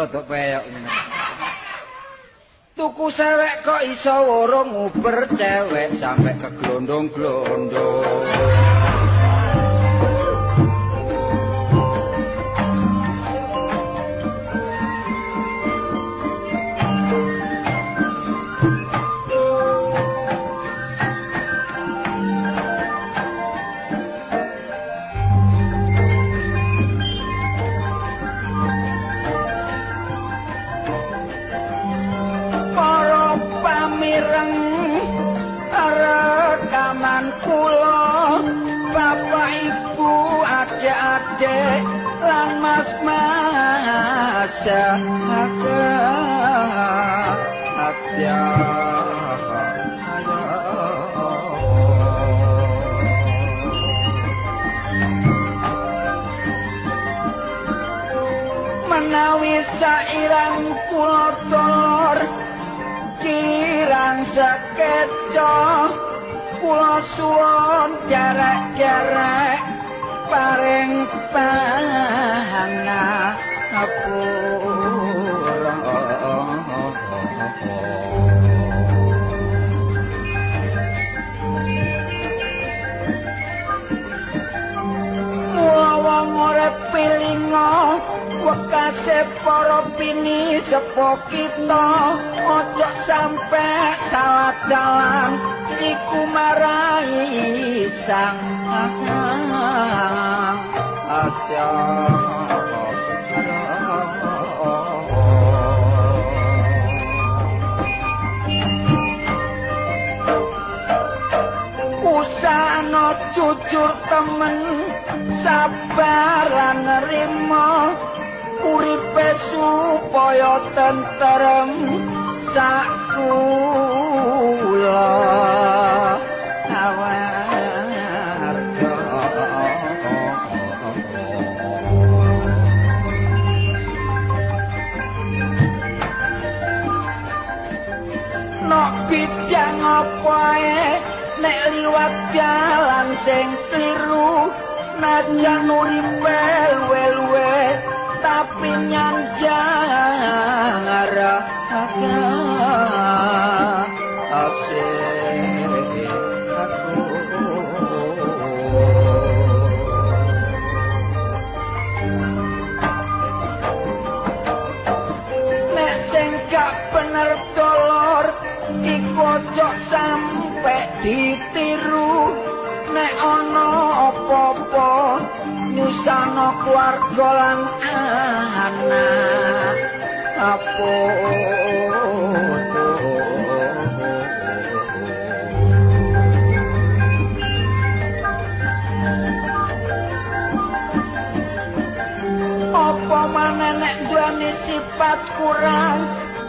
rada peyok. Tuku sewek kok iso urung nguber cewek sampe ke para pini sepo kita? Ojo sampe salah dalan iku marai sang asya. Usano jujur temen sabar lan nerima uripe supaya bidang apa nek liwat jalan sing kliru najan uripe wel-wel tapi nyanjang arah asik. Aku nek sing gak bener dolor iku aja sampe ditiru. Nek ana apa-apa nyusana keluarga lan sifat kurang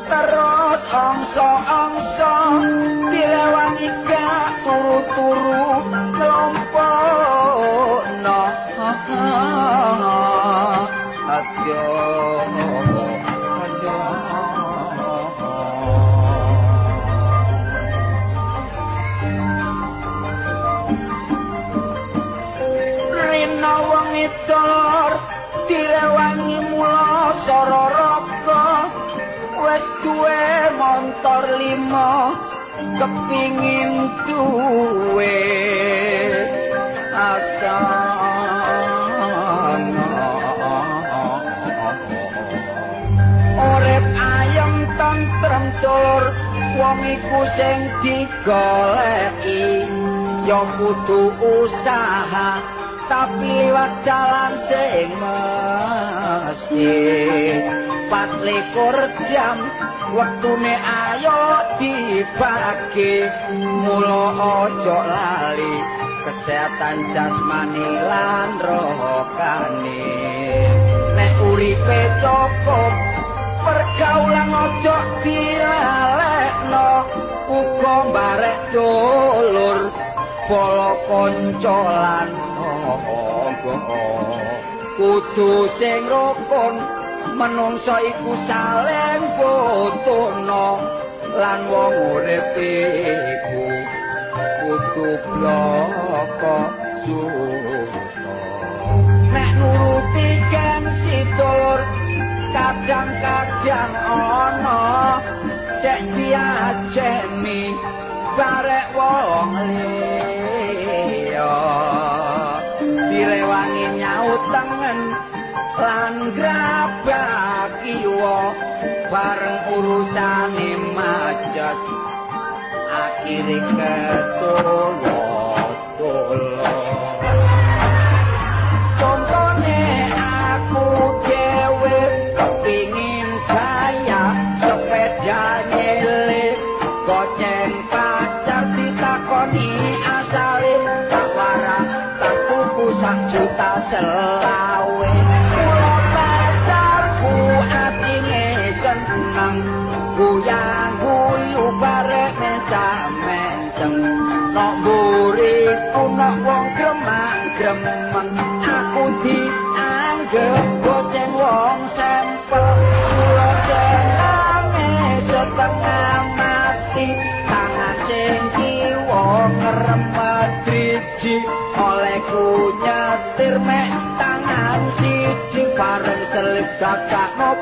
terus angsa-angsa direwangi gak turu-turu kepingin duwe asa Orep ayam tentrem dolor wong iku sing digoleki. Ya kudu usaha tapi liwat dalan sing mesti. Pat likur jam wektune ayo dibagi mula aja lali. Kesehatan jasmani lan rohani. Nek uripe cukup pergaulan aja dilalekno uga barek dulur polo kanca lan kudu sing rukun menungsa iku saling butuhno lan wong urip iku kudu bloko susto nek nuruti gengsi dulur kadang-kadang ana cek diajeni barek wong liya. Direwangi nyaut tengen lan grabak kiwa bareng urusane macet akhire ketolo tolo contone aku dhewe kepingin kaya sepeda nyele goceng pacar ditakoni asale tak warah tak juta selawe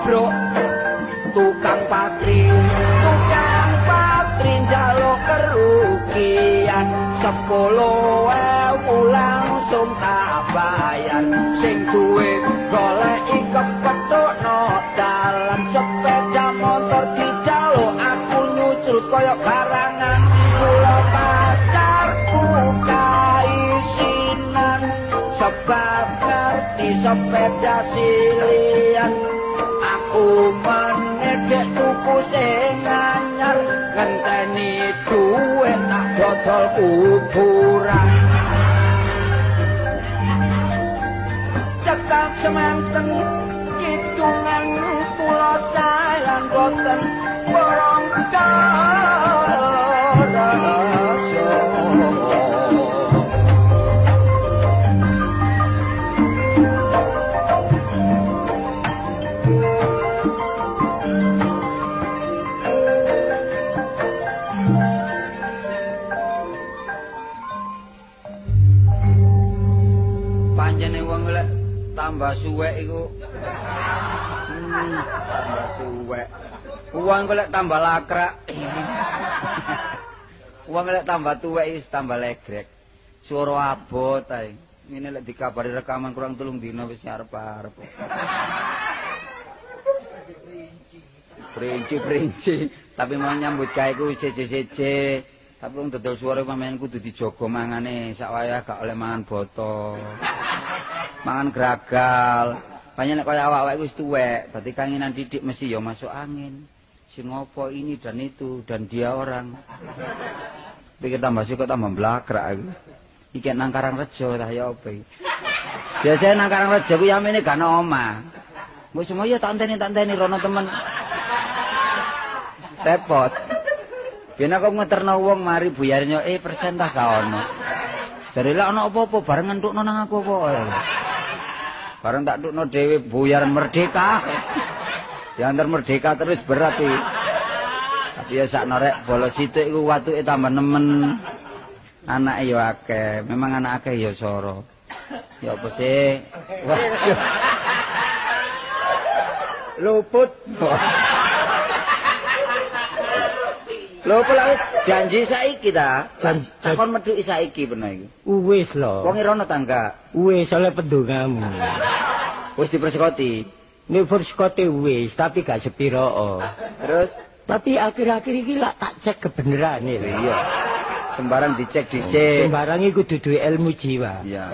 pro dodol kuburan tambah suwek. Uang golek tambah lakrak. Uang golek tambah tuwek is tambah legrek. Suara abot ae. Ngene lek dikabari rekaman kurang tulung dina wis arep-arep. Perinci-perinci, tapi mau nyambut gawe ku seje-seje. Tapi wong dodol suara pamain kudu dijaga mangane sak wayah gak oleh mangan boto. Mangan gragal. Banyak nek kaya awak-awak iku wis tuwek, dadi kangenan didik mesti ya masuk angin. Sing ngopo ini dan itu dan dia orang. Pikir tambah suka tambah blakrak aku. Iki nang Karangrejo tah ya apa iki. Biasane nang Karangrejo ku yamene gak ana omah. Wis semua ya tak anteni-anteni rono temen. Repot. Biyen aku ngeterno wong mari buyarnya eh persen tah gak ono. Jare lek ana apa-apa bareng entukno nang aku apa. Bareng tak entukno dhewe buyaran merdeka. Diantar merdeka terus berat iki. Tapi ya sak norek bolos sithik iku watuke tambah nemen. Anake ya akeh, memang anak akeh ya soro. Ya apa sih? Luput. Lho kok janji saiki ta? Janji- Takon medhuki saiki bener iki. Wis lho. Wong rono tangga. Wis oleh pendongamu. Wis dipersekoti. Nek perskote wis, tapi gak sepiro. Terus Tapi akhir-akhir iki lak tak cek kebenerane lho. iya. Sembarang dicek dhisik. Sembarang iku dudu ilmu jiwa. Iya.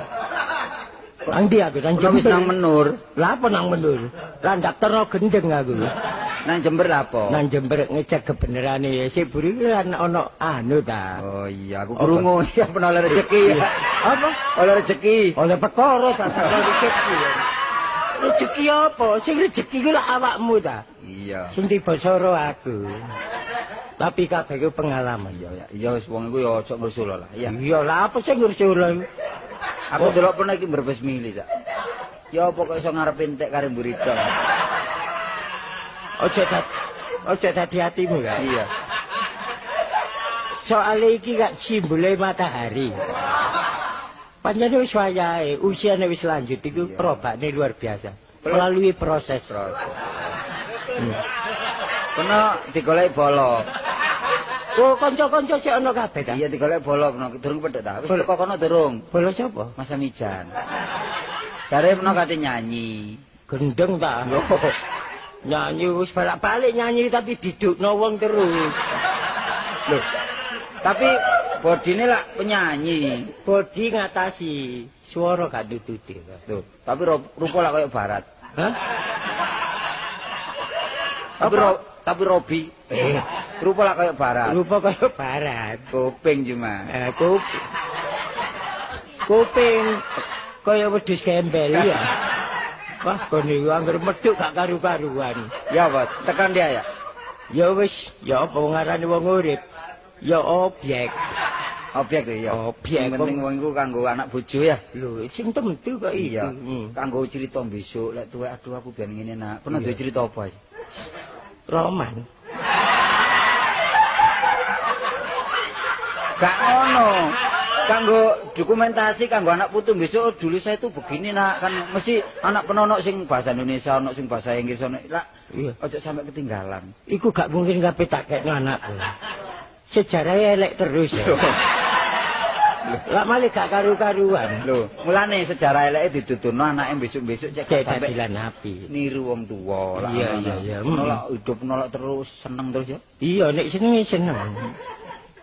Nang ndi aku nang wis nang menur. Lah apa nang menur? Lah ndak gendeng aku. Nang Jember apa? Nang Jember ngecek kebenerane. Sik buri iki kan ana anu ta. Oh iya, aku krungu ya pernah oleh rezeki ya. Apa? Oleh rezeki. Oleh perkara ta rezeki. Rezeki apa? Sing rezeki ku lak awakmu ta. Iya. Sing dibosoro aku. Tapi kabeh ku pengalaman. Iya ya. Iya wis wong iku ya aja ngrusul lah. Iya. Iya lah apa sing ngurus Aku delok pernah iki mbrebes mili, Cak. Ya apa kok iso ngarep entek karo burita. Ojo dat ojo dadi hatimu ya. Iya. Soale iki gak simbole matahari. Panjane wis wayahe, usiane wis lanjut iku Iya. luar biasa. Melalui proses. Terus. Kena digoleki bolo. Oh, kanca-kanca sik ana kabeh ta. Iya digoleki bolo kena durung pedhek ta. Wis teko kono durung. Bola sapa? Mas Mijan. Jare kena kate nyanyi. Gendeng ta. Nyanyi wis balik-balik nyanyi tapi didukno wong terus. Loh. Tapi bodine lak penyanyi. Bodi ngatasi swara gak nututi. Tuh, tapi rupa lak koyo barat. Hah? Tapi Apa? ro, tapi Robi Eh, rupa lak koyo barat. rupa kaya barat. Kuping cuma. Eh, kup kuping kaya wedhus gembel ya. Wah, kon niku anggere medhuk gak karu-karuan. Ya apa? Tekan dia ya. Ya wis, ya apa ngarani wong urip? Ya objek. Objek ya. Objek, Yang penting wong- iku kanggo anak bojo ya. Lho, sing temtu kok. Iya. Hmm. Kanggo cerita besok lek tuwek aduh aku biyen ngene nak. Pernah duwe cerita apa? Roman. Gak ngono. Kanggo dokumentasi kanggo anak putu besok dulu saya tuh begini nak kan mesti anak penonok sing bahasa Indonesia ono sing bahasa Inggris ono lah Iya. ojo sampai ketinggalan. Iku gak mungkin kabeh tak kekno anakku. Sejarahnya elek terus ya. Lah malah gak karu-karuan. Lho, mulane sejarah eleke dituturno anake besok-besok cek sampai dadilan api. niru wong tuwa lah. Iya, iya, iya. Nolak hidup nolak terus seneng terus ya. Iya, nek seneng seneng.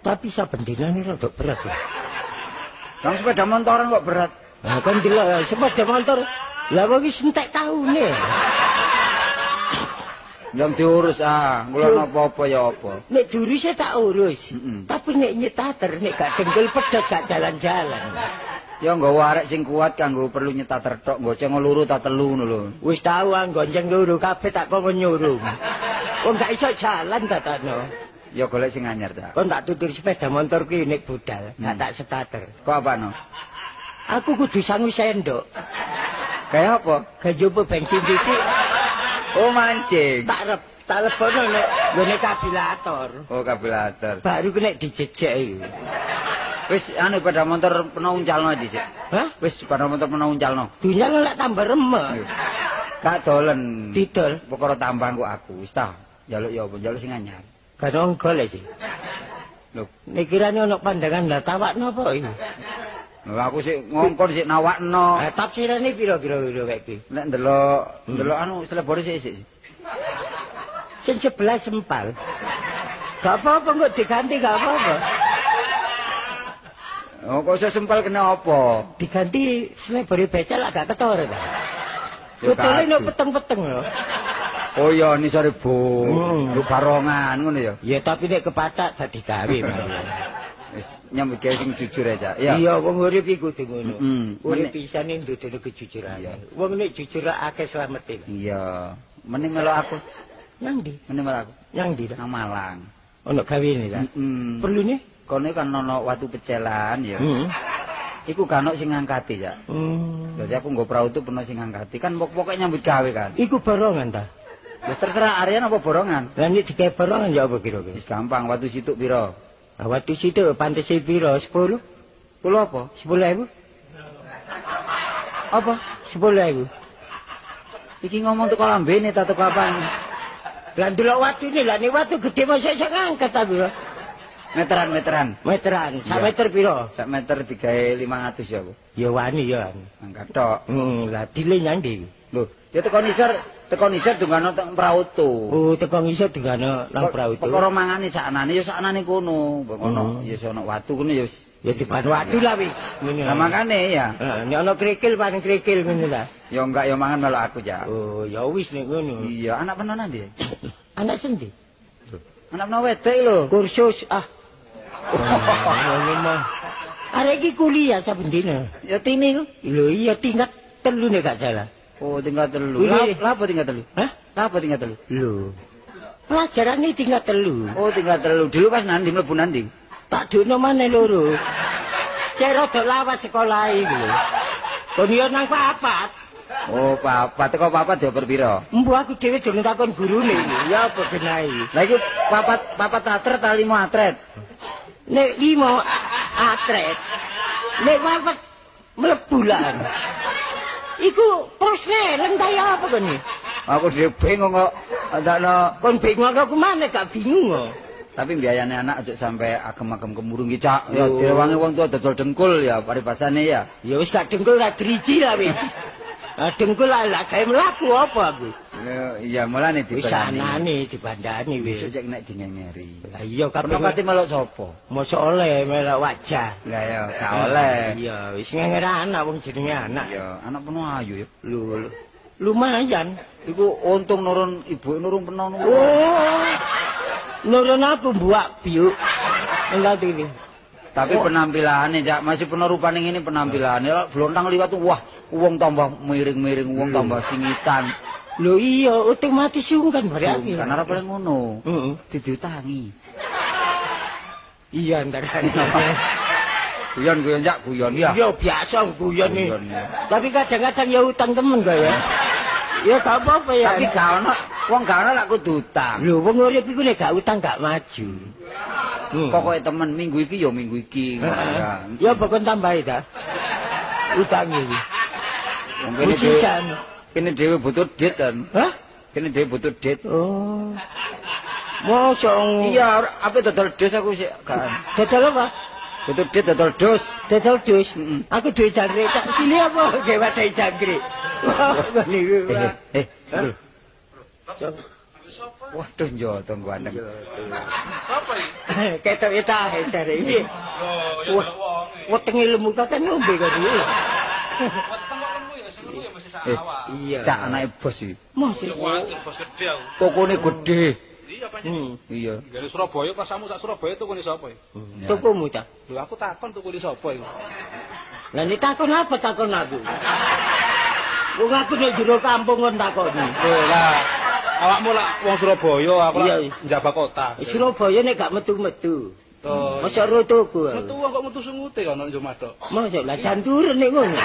Tapi saben dinane rada berat. Nang sepeda motoran kok berat. Nah, kan delok sepeda motor. Lah kok wis entek taune. Yang diurus ah, kula napa-apa ya apa. Nek juruse tak urus. Mm-mm. Tapi nek nyetater nek gak dengkul pedhot gak jalan-jalan. Ya nggawa arek sing kuat kanggo perlu nyetater tok, nggo ceng luru ta telu ngono lho. Wis tau ang gonjeng luru kabeh tak kok nyuruh. Wong gak iso jalan tatano. Ya golek sing anyar ta. Kon tak tutur sepeda motor ki nek budal, gak Hmm. tak starter. Kok apa no? Aku kudu sangu sendok. Kayak apa? Kejopo bensin titik Oh mancing. tak rep tak lebono nek nggone kabilator. Oh kabelator. Baru ku nek dijejek iki. Wis anu sepeda motor peno uncalno dhisik. Hah? Wis sepeda motor peno uncalno. Dunya lek tambah remek. Gak dolen. Didol. Perkara tambah kok aku wis ta. Jaluk ya apa? Jaluk sing anyar. Kan wong golek sih. Lho, Nek kirane ana pandangan lah tawakno apa iki? Lho aku sik ngongkon sik nawakno. Ah tafsirane pira-pira pira kayak iki. Nek ndelok Hmm. ndelok anu selebore sik sik. Sing sebelah sempal. Gak apa-apa kok diganti gak apa-apa. Oh kok iso sempal kena apa? Diganti selebore becak lah gak ketara ta. Betulnya no peteng-peteng loh. Oh iya ni sore bu. Hmm. Lu barongan ngono ya. Ya tapi nek kepatak gawe malah. Wis nyambut gawe sing jujur aja. Ya. Iya wong urip iku kudu ngono. Mm-mm. Urip Menek- pisane ndudono kejujuran. Wong nek jujur akeh slamete. Iya. Mending melok aku. Nang ndi? Mending melok aku. Nang ndi? Nang Malang. Ono gawene ta? Heeh. Perlu nih? Kono kan ono watu pecelan ya. Heeh. Iku kan sing ngangkati ya. Hmm. Jadi aku nggo perahu tuh pernah sing ngangkati kan pok- pokoknya nyambut gawe kan. Iku borongan ta? Wis terserah arean apa borongan. Lah nek digawe borongan ya apa kira-kira? Wis gampang watu situk piro? Ah, Waktu situ pantes piro? 10? 10 Kulo apa? ewu? Apa? 10 ewu. Iki ngomong teko lambene ta teko apane? Lah ndelok watune lah nek watu gedhe mosok iso ngangkat ta piro? Meteran meteran. Meteran, sak meter piro? Sak meter digawe 500 ya, Bu. Ya wani ya. Angkat tok. Hmm, lah dile nyandi. Lho, ya teko nisor, teko nisor dungano teng prau tuh. Oh, teko ngisor digano nang prau itu. Perkara mangane saknane ya saknane kono. Ngono, Hmm. ya ono watu kono ya wis. Ya dipan watu lah wis. Ngene. Lah makane ya. Heeh, nek ana krikil paling krikil ngene lah. Ya enggak ya mangan melok aku ya. Oh, ya wis nek ngono. Iya, anak penonan dia. Anak sendi? Anak penon wedok lho. Kursus ah. Ngono mah. Arek iki kuliah saben dina. Ya tini ku. Lho iya tingkat telu nek gak salah. Oh, tinggal telu. Lah apa tinggal telu? Hah? Lah apa tinggal telu? Lho. Pelajaran ini tingkat telu. Oh, tinggal telu. Dulu pas nandi mlebu nandi. Tak dono maneh loro. Cero do lawas sekolah iki lho. Kon yo nang papat. Oh, papat teko papat ya pira? Embu aku dhewe jane takon gurune iki. Ya apa genai. Lah iku papat papat atret ta lima atret? Nek limo atret. Nek papat mlebu lah. Iku prosne lentai apa kon iki? Aku dhewe bingung kok ndakno Kon bingung aku mana gak bingung kok. tapi biayane anak aja sampai agem-agem kemurung iki cak. Ya Oh. direwangi wong tua dodol dengkul ya paribasane ya. Ya wis gak dengkul gak driji lah wis. Dengkul lah lah gawe mlaku apa aku. Ya, Iya mulane dibandani. anane dibandani wis. Cek nek dingengeri. Lah iya kabeh pati melok sapa? mosok oleh melok wajah. Lah ya gak oleh. Iya, wis ngenger anak wong jenenge anak. Ya, anak penuh ayu ya. Lho, lumayan. Iku untung nurun ibu nurun penuh nurun. Oh. Nurun aku buak biuk. Enggak ini. Tapi penampilannya cak masih penuh rupane ini penampilannya. Blontang liwat wah, wong tambah miring-miring, wong tambah singitan. Lho iya, otomatis sungkan berarti. Kan ora paling ngono. Heeh. Iya antarane. Guyon guyon cak guyon ya. Iya biasa guyon ya. Tapi kadang-kadang ya utang temen kok ya. Ya gak apa-apa ya. Tapi gak ono wong gak ono lak kudu utang. Lho wong urip iku nek gak utang gak maju. Hmm. Pokoke temen minggu iki ya minggu iki. Ya. Ya pokoknya tambahi ta. Utang iki. Wong kene dhewe Ujisan. kene dhewe butuh duit kan. Hah? Kene dhewe butuh duit. Oh. Mosok Iya, apa dodol dos aku sih kan. Dodol apa? Butuh duit dodol dos. Dodol dus. Mm-mm. Aku duwe jangkrik tak sini apa gawe wadai jangkrik. Wah, niku. Eh, eh. Waduh gandeng. Sapa iki? Ketok eta sare iki. Yo, yo Wah. wong. Wetenge lemu kate ngombe kok dhewe. Ya mesti Eh. Iya. Cak anake bos iki. Kuwatir bos gede aku. Tokone gede. Iya pancen. Hmm. Iya. Gane Surabaya pasamu sak Surabaya tuku ni sapa iki? Ya. Tokomu ta? Lho aku takon tuku ni sapa iki? Lah nek takon apa takon aku? Wong aku nek jero kampung kon takoni. Lah awakmu lah wong Surabaya, aku Iya. njaba kota. Surabaya nek gak metu-metu. Oh. Masa ro toko. Metu wong kok metu sungute kono njo madok. Masa lah jan turun nek ngono.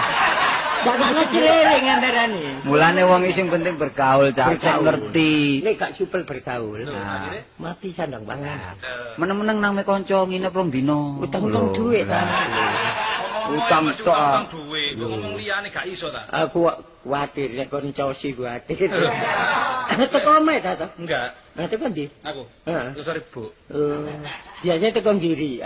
Sakno cileling antarane. Mulane wong sing penting bergaul, Cak. Ngerti. Nek gak supel bergaul. Nah. Mati sandang pangan. Meneng-meneng nang me kanca nginep rong dino. Utang-utang lah. ta. Utang tok. ah. Utang kok ngomong liyane gak iso ta? Aku kuatir nek kon cosi kuatir. Teko omae ta to? Enggak, Nah teko ndi? aku. Heeh. Terus ribu. Oh, biasanya teko ngiri.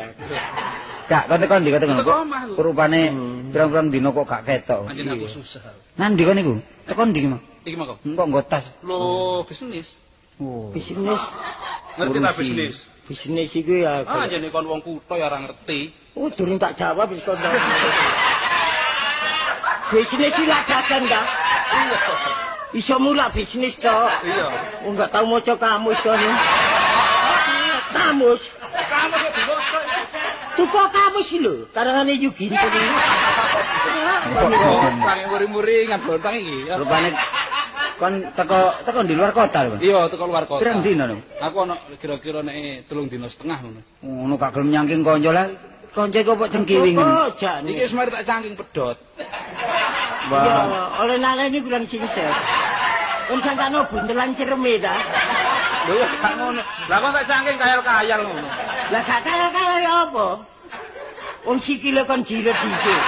Gak kon tekan ndi Teko kok. omah aku. Rupane Hmm. pirang-pirang dino kok gak ketok. Anjen aku susah. Nandi kon niku? Tekan ndi Mang? Iki mah kok. Engko nggo tas. Lo bisnis. Oh. Bisnis, Ngerti ta bisnis? bisnis iku ya. Ah, jane kon wong kutho ya ora ngerti. Oh, durung tak jawab wis kon. Bisnis iki lak dagang ta? Iya. Iso mulak bisnis tok. Iya. Oh, enggak tahu maca kamus kon. Kamus. Kamu kok diwaca. Tuku kamus iki lho, karangane Yugi. Tangi muring-muringan bontang iki. ya. Rupane kon teko teko di luar kota lho. Iya, teko luar kota. Pirang dino niku? Aku ana kira-kira nek telung dino setengah ngono. Ngono gak gelem nyangking kanca lah. Kanca kok kok cengkiwing. Oh, jane. Iki wis mari tak cangking pedot. Ya, oleh naleni kurang singset. Kon sangkano buntelan cereme ta. Lho ya gak ngono. Lah kok tak cangking kayal-kayal ngono. Lah gak kaya-kaya ya apa? Wong sikile kon jilet dhisik.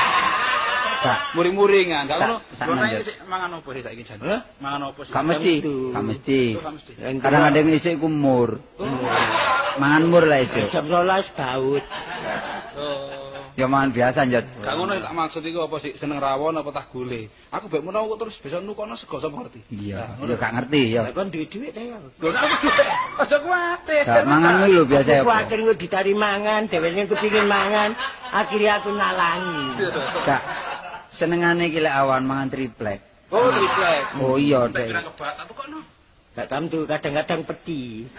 Gak. Muring-muringan, gak Sak- ngono. iki sik mangan opo sih saiki jan? Mangan opo sih? Gak mesti. Gak mesti. Gak mesti. Kadang ada yang isik iku mur. Oh. Mangan mur lah isik. Jam 12 baut. Oh. Ya mangan biasa njot. Gak ngono tak maksud iku apa sih seneng rawon apa tah gule. Aku mbek menawa kok terus bisa nukono sego sapa ngerti. Iya, ya gak ngerti ya. Lah kon duwe-duwe ta ya. Lho aku. Aja kuwatir. Gak mangan lho biasa ya. Kuwatir kok ditari mangan, dheweke kepengin mangan, akhirnya aku nalangi. Gak. Senengane iki lek awan mangan triplek. Oh, triplek. Oh iya, Dek. pirang kebat tak tukono. Gak tamtu kadang-kadang peti.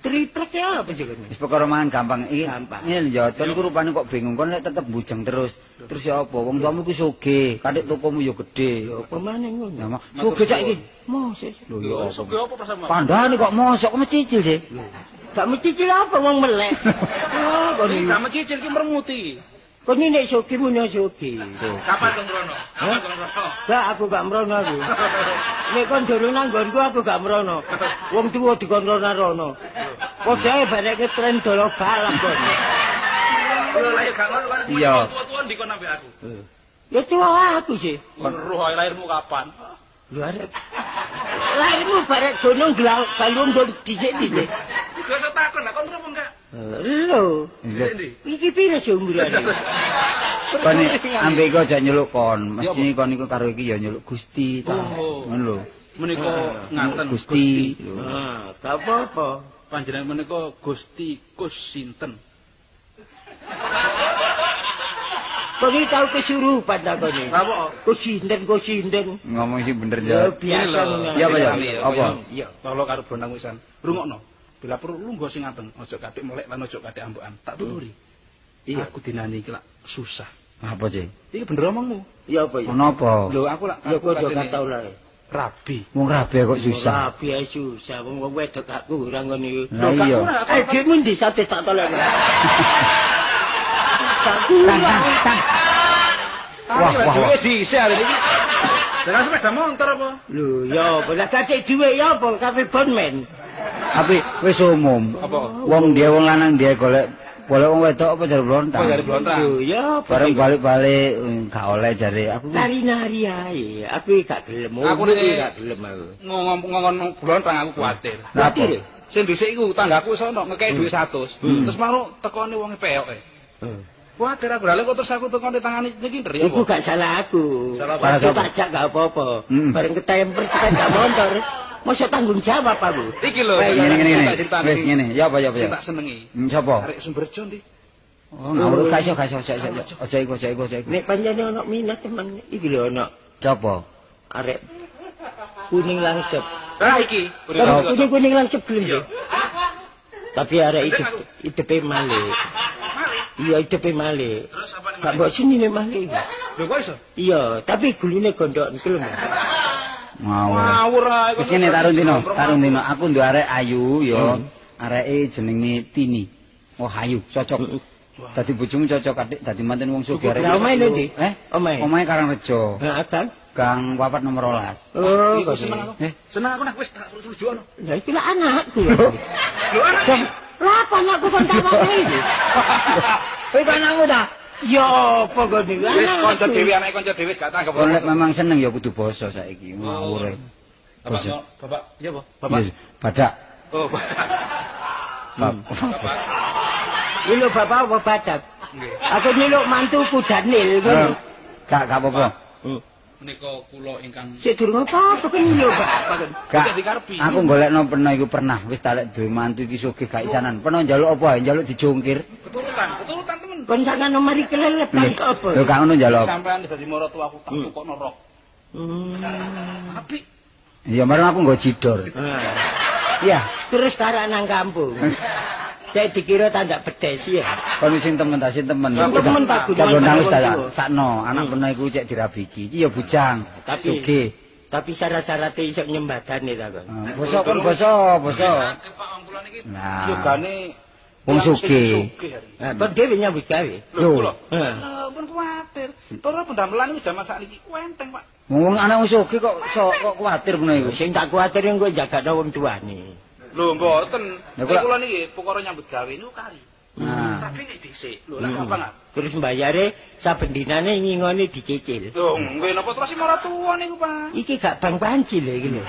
Triplek ya apa sih kon? Wis perkara mangan gampang. Iki Gampang. ngene njot, kon iku rupane kok bingung. Kon lek tetep bujang terus. Terus ya apa? Wong tuamu ku sugih, kadek tokomu ya gedhe. Apa maneh Ya ngono? mak, sugih cak iki. Moses. Lho ya suge apa? apa pas sama? Pandane kok mosok kok mecicil sih. Gak mencicil apa wong melek. Oh, kon Iki iki. gak mencicil ki mermuti. Kon iki nek sogi munyo sogi. Kapan kang rono? Kapan kang rono? Gak aku gak merono aku. Nek kon durung nang nggonku aku gak merono. Wong tuwa dikon rono-rono. Podae bareke tren dolo balap kon. Lho lah ya gak ngono kan. Iya. Tua-tua dikon ambek aku. Ya tuwa aku sih. Roh lahirmu kapan? Lho arek. Lahirmu barek gunung gelau balung gon dhisik-dhisik. Biasa takon lah kon terus enggak? Lho. Iki pire sih umurane? Kon ambek iku aja nyeluk kon. Mesti kon iku karo iki ya nyeluk Gusti ta. Oh. Ngono lho. Menika ngaten Gusti. Ah, gak apa-apa. Panjenengan menika Gusti Kus sinten? Kok iki tau kesurupan ta kene? Apa? Kok sinden kok sinden. Ngomong sih bener Ya ya. biasa ngono. Ya, apa, ya? Apa? Iya, kalau karo bonang wisan. Rungokno. Bila perlu lu nggo sing ngaten, aja katik melek lan aja katik ambekan. Tak tuturi. Iya. Aku dinani iki lak susah. Apa sih? Iki bener omongmu. Ya apa ya? Kenapa? Lho aku lak Ya kok gak tau lah. Rabi. Wong rabi kok susah. Rabi ae susah. Wong wong wedok aku ora ngono iku. Lah iya. Eh, dhewe ndi sate tak tolong. Tak tang. Wah, Wah, wah, wah. Dhisik arek iki. Dengan sepeda motor apa? Lho, ya apa? Lah gak duwe ya apa? Kafe bonmen. Tapi wis umum. Apa? Wong dia wong lanang dia golek golek wong wedok apa jare blontang. Oh, jare blontang. Ya? Bareng balik-balik eh, gak oleh jare aku. ki- nari-nari ae. Aku gak gelem. Aku nek- gak gelem aku. Ngomong-ngomong blontang aku kuwatir. Lah, apa? Kuwatir? Sing dhisik iku tanggaku sono ngekeki dhuwit 100. Hmm. Terus mau tekone wong peyoke. Hmm. Kuwatir aku lha kok terus aku tekone tangane iki nderi Iku gak salah aku. Salah Aku tak jak gak apa-apa. Hmm. Bareng ketemper sepeda motor. Masa tanggung jawab aku. Iki lho. Kayak Ngene ngene. Wis ngene. Ya apa ya apa Sing ya. tak senengi. Hmm, Sapa? Arek Sumberjo ndi? Oh, ngawur gak iso gak iso gak iso. Aja iku aja iku aja iku. Nek panjane ana minat teman iki lho ana Sapa? arek kuning langsep. Lah iki. Kalau kuning-kuning langsep gelem Iya. Tapi arek hidup hidupe male. Iya hidupe male. Terus apa Gak mbok sini nek male. Lho kok iso? Iya, tapi gulune gondok gelem. Ngawur. Ngawur ae. Wis ngene tarun dino, tarun dino. Aku nduk arek ayu ya. Areke jenenge Tini. Oh, ayu, cocok. Dadi bojomu cocok adik, dadi manten wong sugih arek. Lah omahe ndi? Eh? Omahe. Omahe Karangrejo. Kang. Gang papat nomor 12. Oh, Iku kok seneng aku. Eh? Seneng aku nak wis tak rujukno. Lah iki lah anakku. Lho anak lah apa anakku kon tawane iki? Kowe kok anakmu ta? Ya apa kok niku? Wis kanca dhewe anake kanca dhewe gak tanggap. Kon lek memang seneng ya kudu basa saiki ngawur. Bapak, Basa. Bapak, iya apa? Bapak. Badak. Oh, Bapak. Bab- Bapak. Lho bapak apa badak? Aku nyeluk mantuku Daniel ngono. Gak gak apa-apa. Menika kula ingkang Sik durung apa-apa kan nyeluk bapak. Gak. Aku golekno pernah iku pernah wis tak lek duwe mantu iki sugih gak isanan. Pernah njaluk apa njaluk dijungkir. keturutan, keturutan. Kon sangan mari kelelep apa? lho, gak ngono njaluk. Sampean dadi maratu aku tak Hmm. tukokno rok. Hmm. Apik. Ya marang aku nggo jidor. Ah. Iya. Terus tarak nang kampung. Saya dikira tandak pedes ya. Kon sing temen ta sing temen. Sing temen gondang wis wong tak tuwa. sakno. Anak Hmm. pernah iku cek dirabiki. Iki ya bujang. Tapi- sugih. Tapi syarat-syaratnya iso nyembadane ta kon. Ah, Basa kon basa, basa. Sakit Pak wong kula niki. Nah. Yogane Wong sugih. Nah, kon dhewe nyambut gawe. Lho. Heeh. Lho, pun kuwatir. Para pendamelan iku jaman sakniki enteng, Pak. Wong anak wong sugih kok kok kuwatir ngono iku. Sing tak kuwatir engko jagakno wong tuane. Lho, mboten. Nek kula- niki pokoke nyambut gawe niku kali. Nah. Tapi nek dhisik, lho lek Hmm. apa nggak? Terus mbayare saben dinane ngingone dicicil. Lho, nggih napa terus si maratuwa niku, Pak? Iki gak bang panci lho iki lho.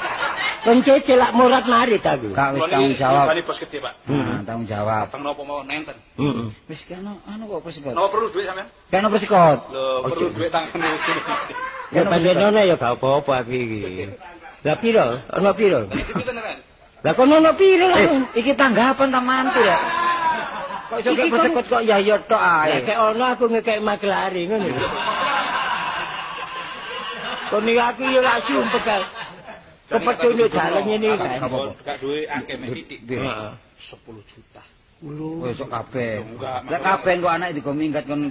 Kon cicil lak murat marit aku. Kak wis tanggung jawab. Bali bos gede, Pak. Nah, tanggung jawab. Teng napa mau nenten. Heeh. Wis kena anu kok persikot. Napa perlu duit sampean? Kena persikot. Lho, perlu duit tangan wis. Ya panjenengan ya gak apa-apa aku iki. Lah piro? Ana piro? Lah kon ana piro lah? Eh, iki tanggapan ta mantu ya. Kok iso kek persikot kok ya ya tok ae. kek ono aku ngekek maklari ngono. lho. Kon iki aku ya lak sumpek kan. Kepethune dalan ngene iki kan. Gak apa-apa. Gak duwe akeh mek titik. Heeh. 10 juta. Oh, esok kabeh. Lah kabeh kok anak digo minggat kon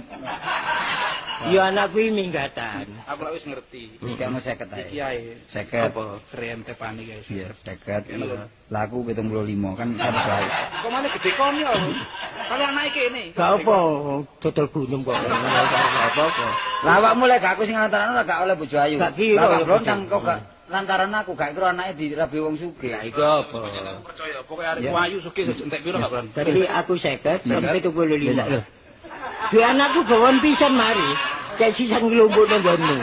Ya anak kuwi minggatan. Aku lek wis ngerti. Wis kamu 50 ae. Kiai. 50. Apa kreem tepane guys. Iya, 50. aku 75 kan satu sae. Kok mana gede kon yo. Kali anake kene. Gak apa, dodol gunem kok. Gak apa kok. Lah awakmu lek gak aku sing ngantaran ora gak oleh bojo ayu. Gak kira rontang kok gak lantaran aku gak kira anake dirabi wong sugih. Lah iku apa? Percaya pokoke arek ayu sugih entek pira gak kurang. Dadi aku 50, 75. Dua anakku gawon pisan mari. Cek sisan ngelumbuk nang nggonmu.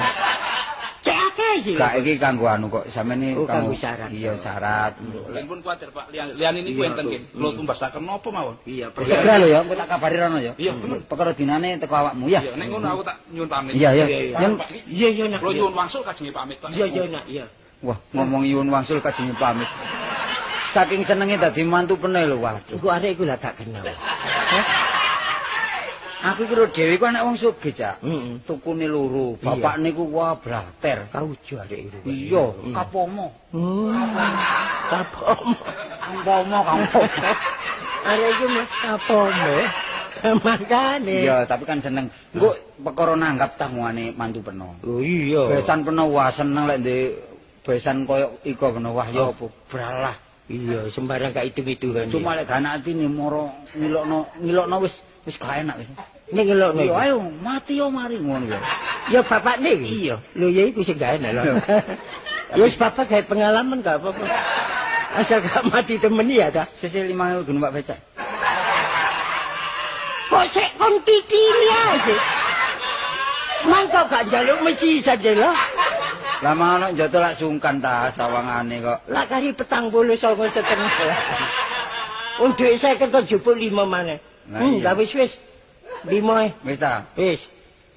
Cek akeh sih. Gak iki kanggo anu kok sampeyan Oh, kanggo syarat. Iya syarat. Lien pun kuwatir Pak, lian lian ini ku enten nggih. Kula tumbasaken napa mawon? Iya, Segera lho ya, engko tak kabari rono ya. Iya. Perkara dinane teko awakmu ya. Iya, nek ngono aku tak nyuwun pamit. Iya, iya. Iya, iya. Iya, iya, nak. kula nyuwun wangsul kajenge pamit Pak. Iya, iya, nak, iya. wah ngomong yun wangsul kajenge pamit. Saking senenge dadi mantu pene lho, waduh. Iku arek iku lah tak kenal. Aku iki lho dhewe ku anak wong sugih, Cak. Heeh. Tukune loro, bapak niku wah blater. Kaujo arek iku. Iya, Hmm. kapomo. Kapomo. Kampomo, kampomo. Arek iku mah kapomo. Makane. Iya, tapi kan seneng. Engko perkara nanggap tamuane mantu peno. Oh iya. Besan peno wah seneng lek ndek besan koyo iko peno wah ya apa bralah. Iya, sembarang gak itu-itu kan. Cuma lek anak atine moro ngilokno ngilokno wis wis gak enak wis. ning ngelokno. Yo iku. ayo mati yo mari ngono ya. Ya bapak nih. Iya. Lho ya iku sing enak lho. Ya wis bapak gawe pengalaman gak apa-apa. Asal gak mati temen ya ta. Sisi 5000 gun Pak Becak. Kok sik kon titili aja. Mangkok gak njaluk mesti saja lho. Lah mana njoto lak sungkan ta sawangane kok. Lah kari petang puluh songo setengah. Dhuwit saya jupuk lima mana. Hmm, iya. wis wis. Lima eh. Wis ta. Wis.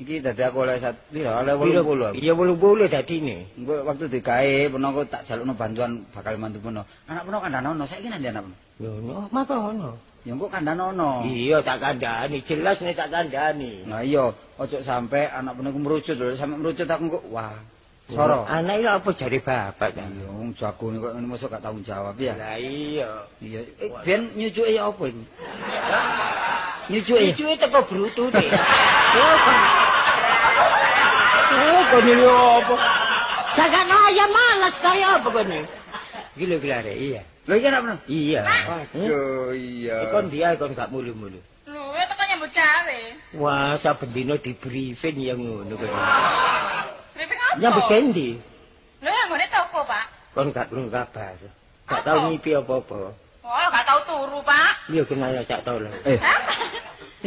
Iki dadi aku oleh sat piro oleh Piro? 80 aku. Iya 80 dadine. Engko waktu digawe peno aku tak jalukno bantuan bakal mantu peno. Anak peno kandhanono, saiki nang anak peno? Yo no, maka ono. Ya engko kandhanono. Iya tak kandhani, jelas nih tak kandhani. Nah iya, ojo sampe anak peno ku merucut lho, sampe merucut aku engko wah. Soro. Anak iki apa jare bapak ta? Iya, wong jago nih kok ngene mosok gak tanggung jawab ya. Lah iya. Iya, eh, ben nyucuke apa iku? Nyucuke. Cuci teko brutu deh. Oh, kon iki apa? Sakane ayam malas kaya apa kon iki? Gila gila re, iya. Lho iki peno? Iya. Aduh, iya. Kon dia kon gak mulu-mulu. Lho, teko nyambut gawe. Wah, saben dina di briefing yang ngono kon. Nyambut kendi. Lho, ya toko, Pak. Kon gak krungu kabar. Gak tau ngipi apa-apa. Oh, gak tau turu, Pak. Iya kenal ya cak tau lah. Eh,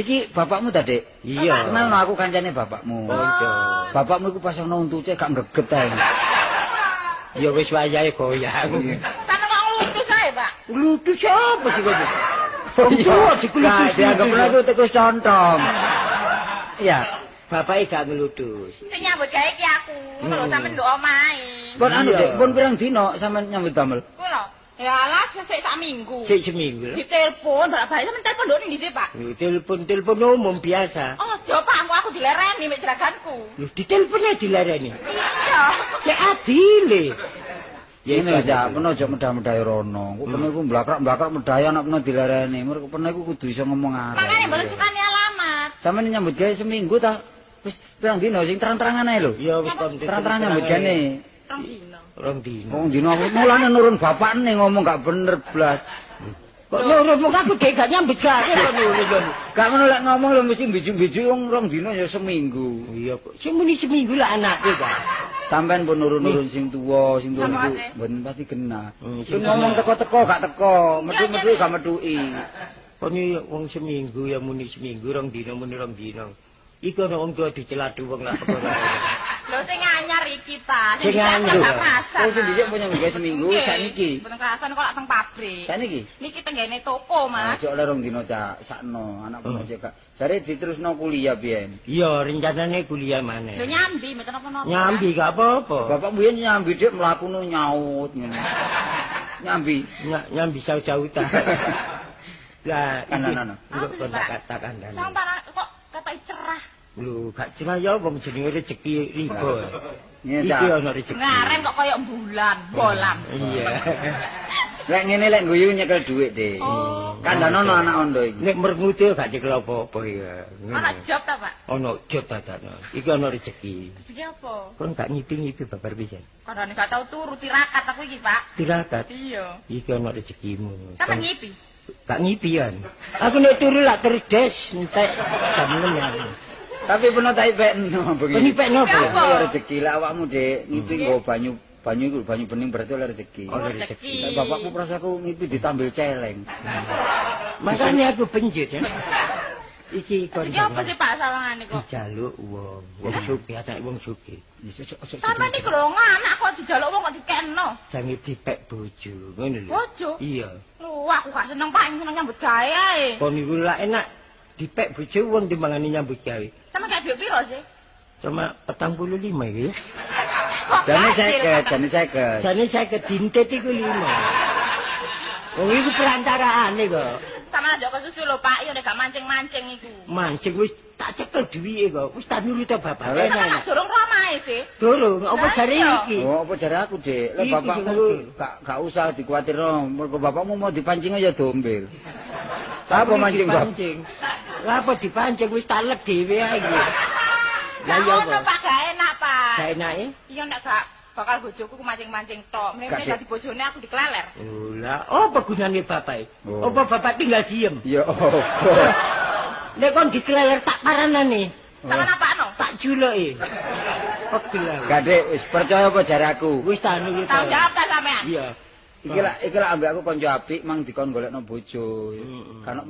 iki bapakmu ta, Dik? Iya. Kenal aku kancane bapakmu. Konco. Bapakmu iku pas ono untuce gak ngeget ae. Ya wis wayahe goyang. Sampe kok ngludus ae, Pak. Lutu siapa sih kok? Oh Wong tua dikeludus. Nah, dianggap aku tikus contong. Iya. Bapake gak ngeludus. Sing nyambut gawe ki aku. Lho, Hmm. sampe nduk omahe. Pun anu. Dik, pun pirang dino sampean nyambut damel? Kulo. Ya alah, sik sak minggu. Sik seminggu. Ditelepon, bolak-balik sampe telepon nduk ning dhisik, Pak. Lho, telepon-telepon umum biasa. Oh, Pak, aku aku dilereni mek jeraganku. Lho, diteleponnya dilarani. Iya. Cek adile. Ya ini aja, peno aja medah-medahi rono. Ku peno iku mblakrak-mblakrak medahi anak peno dilareni. Mergo peno iku kudu iso ngomong arek. Makane mboten sukani alamat. Sampeyan nyambut gawe seminggu ta? Wis pirang dino sing terang-terangan ae lho. Ya wis kon Terang-terang nyambut gawe. Rong dino. Rong dino. Wong dino mulane nurun bapakne ngomong gak bener blas. Kok loro mung aku gak nyambut gawe kok kon. Gak ngono lek ngomong lho mesti biju-biju wong rong dino ya seminggu. Iya kok. Sing muni seminggu lah anake ta. Sampeyan pun nurun-nurun sing tuwa, sing tuwa niku mboten pasti kena. Hmm, Sing ngomong teko-teko gak teko, metu-metu gak metuki. Kon iki wong seminggu ya muni seminggu rong dino muni rong dino. Iku ana wong tua diceladu wong lah perkara. Lho sing anyar iki, Pak. Sing anyar. Oh sing dhisik punya gawe seminggu sakniki. Mboten kerasan kok lak teng pabrik. Sakniki. Niki tenggene toko, Mas. Aja oleh rong dino cak sakno anak pun aja gak. Jare diterusno kuliah biyen. Iya, rencanane kuliah mana? Lho nyambi mboten apa-apa. Nyambi gak apa-apa. Bapak mbiyen nyambi dik mlakuno nyaut ngene. Nyambi. Ny- nyambi jauh-jauh ta. Lah, Kanan-kanan. Enggak Apa sih, kon Pak? tak katakan Sampai kok ketoki cerah. Lho, gak cerah ya wong jenenge rezeki riba. Ngene Iki ana rezeki. Ngaren kok koyo bulan, bolam. Iya. Lek ngene lek guyu nyekel dhuwit dik. Oh. Kandhanono anak ondo iki. Nek merngute gak nyekel apa-apa ya. Ana job ta, Pak? Ana job dadakno. Iki ana rezeki. Rezeki apa? Kon gak ngipi-ngipi babar pisan. Kadane gak tau turu tirakat aku iki, Pak. Tirakat. Iya. Iki ana rezekimu. Sampe ngipi. Gak ngipian. Aku nek turu lak terdes entek jam 6 ya. Tapi peno tak ipekno bengi. Kon ipekno apa? Ya rezeki lah awakmu dik ngipi nggo banyu banyu iku banyu bening berarti oleh rezeki. Oleh Rezeki. Bapakmu prasaku ngipi ditambil celeng. Makanya aku penjut ya. Iki kon. Iki apa sih Pak sawangane kok? Dijaluk wong, wong sugih, anak wong sugih. Sampe iki lho anak kok dijaluk wong kok dikekno. Jange dipek bojo, ngono lho. Bojo. Iya. Lho aku gak seneng Pak, seneng nyambut gawe ae. Kon iku lak enak dipek bojo wong timbangane nyambut gawe. Sama kayak biok piro sih? Cuma 45 iki. ya. Kok Jane gasil, seket, Pak? jane seket. Jane saya kedintet iku lima. Wong iku perantaraane kok. Sama aja kesusu lho Pak, yo nek gak mancing-mancing iku. Mancing wis tak cekel duwike kok. Wis tak nurut to bapak. Lah, Sama Enak. tak durung romahe sih. Durung, apa Lah, jare iki? Oh, apa jare aku, Dik? Iki bapakmu gak gak usah dikuatirno, mergo bapakmu mau dipancing aja dombel. Apa Apa mancing, Bab? dipancing? Lah apa dipancing wis tak lek dhewe ae iki. Lah Lah iya kok. Pak gak enak Pak. Gak enake? Iya nek gak bakal bojoku ku mancing-mancing tok. Mrene dadi bojone aku dikleler. Oh lah, apa gunane bapak? Oh. Apa bapak tinggal diem? Ya apa? Nek kon dikleler tak paranane, Sama apa no? tak juluki. Pegelang. Gak, Dik, wis percaya apa jare aku? Wis tak nurut. Tanggung jawab ta sampean? Iya. Iki lah iki lah ambek aku kanca apik mang dikon golekno bojo. Mm-mm. Kan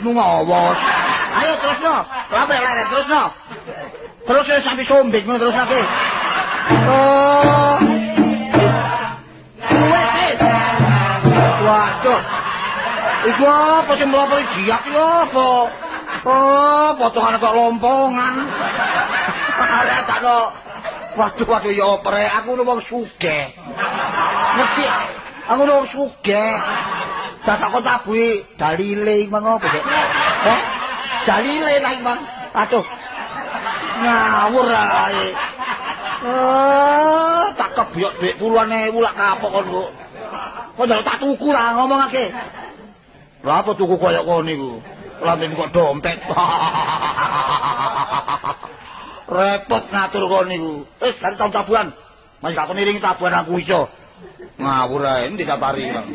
lambemu ngowos. Ayo terusno. Lambe lere terusno. Terus ya sampai sombing ngono terus lagi. Oh. Waduh. Iku apa sing jiak iki apa? Oh, potongan kok lompongan. Ada tak kok. Waduh, waduh, ya opere, aku wong sugih. Ngerti? Aku wong sugih. Dadak kok tabuhi dalile iki mang apa, Dek? Eh? Dalile lah iki, Mang. Aduh. Ngawur ae. Eh, tak kebyok duit puluhan ewu lak kapok kon kok. Kok njaluk tak tuku lah ngomongake. Lah apa tuku koyo kono niku? Lamben kok dompet. Repot ngatur kon niku. Eh, dari tahun tabuhan. Masih gak peniring tabuhan aku iso. Ngawur ae, endi sapari, Bang.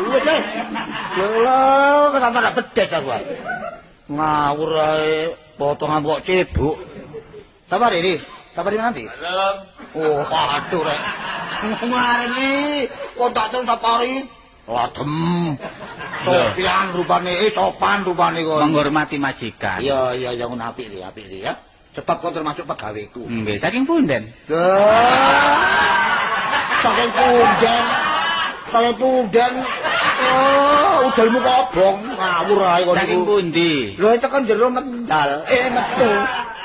Duit eh. Lho, kenapa gak bedes aku? ah? Ngawur ae, potongan kok cebuk. Sabar ini, sabar ini nanti. Oh, aduh rek. Kemarin iki kok tak terus sapari. Ladem. Topian rupane, eh sopan rupane kok. menghormati majikan. Iya, iya, yang ngono apik iki, apik iki ya. Sebab kau termasuk pegawaiku. Nggih, saking punden. Saking punden. Saking punden. Oh, udelmu kok obong. Ngawur ae kok Saking niku. pundi? Lho itu kan jero mendal. Eh, metu.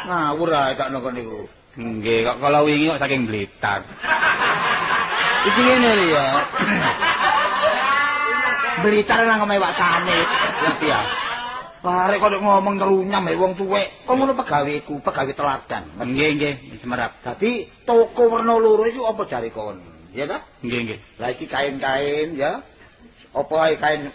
Ngawur ae tak nang niku. Nggih, kok kalau wingi kok saking Blitar. Iki ngene lho ya. Blitar nang mewak sanit, ngerti ya? Arek kok ngomong terunyam ya wong tuwek. Kok ngono pegawaiku, pegawai teladan. Nggih, nggih, semerap. Dadi toko warna loro iku apa jare kon? Ya ta? Nggih, nggih. Lah iki kain-kain ya. Apa ae kain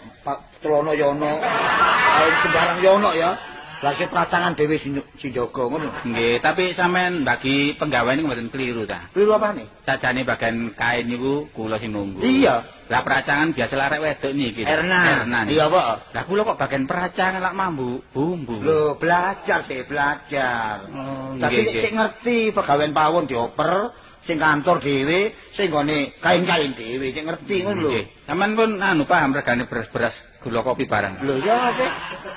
celana yono. Kain sembarang yono ya. Lah sing pracangan dhewe sing sing jaga ngono. Nggih, tapi sampean bagi penggawean niku mboten keliru ta. Keliru apane? Sajane bagian kain niku kula sing nunggu. Iya. Lah peracangan biasa larek wedok niki. Erna. Erna. Iya, Pak. Lah kula kok bagian peracangan lak mambu bumbu. Lho, belajar sih, belajar. Oh, Dadi nggih, nek ngerti pegawean pawon dioper, sing kantor dhewe, sing gone kain-kain dhewe, sing ngerti ngono lho. Sampean pun anu paham regane beras-beras gula kopi barang. Lho, ya apa?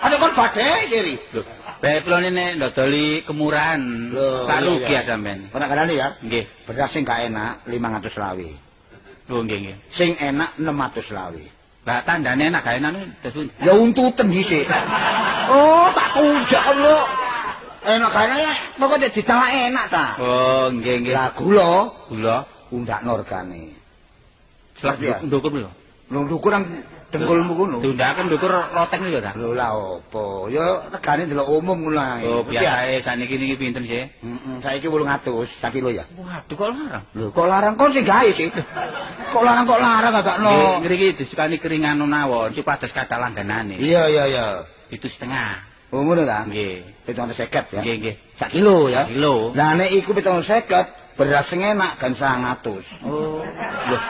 Ada kon badhe kiri. Lho, bae kula nene ndodoli kemurahan. Tak rugi ya sampean. Kok tak kandhani ya? Nggih. Beras sing gak enak 500 lawi. Lho nggih nggih. Sing enak 600 lawi. Lah tandane enak gak enak terus Ya untuten dhisik. Oh, tak tujak lho. Enak kene ya, pokoke dicalak enak ta. Oh, nggih nggih. Lah gula Gula undakno regane. selak Iya. ndukur lho. Lho ndukur nang dengkulmu ngono. Diundakan ndukur loteng lho ta. Lho lah opo? Ya regane delok umum ngono ae. Oh, Ngerti ya? biasa saniki niki pinten sih? Heeh, saiki 800 sak kilo ya. Waduh kok larang. Lho kok larang kon sing gawe sih. Kok larang kok larang gak no. ngriki disukani keringan nawon supados kata langganane. Iya iya iya. Itu setengah. Oh ngono ta? Nggih. 750 ya. Nggih nggih. Sak kilo ya. Kilo. Lah nek iku 750 beras sing enak kan 100. Oh. Loh.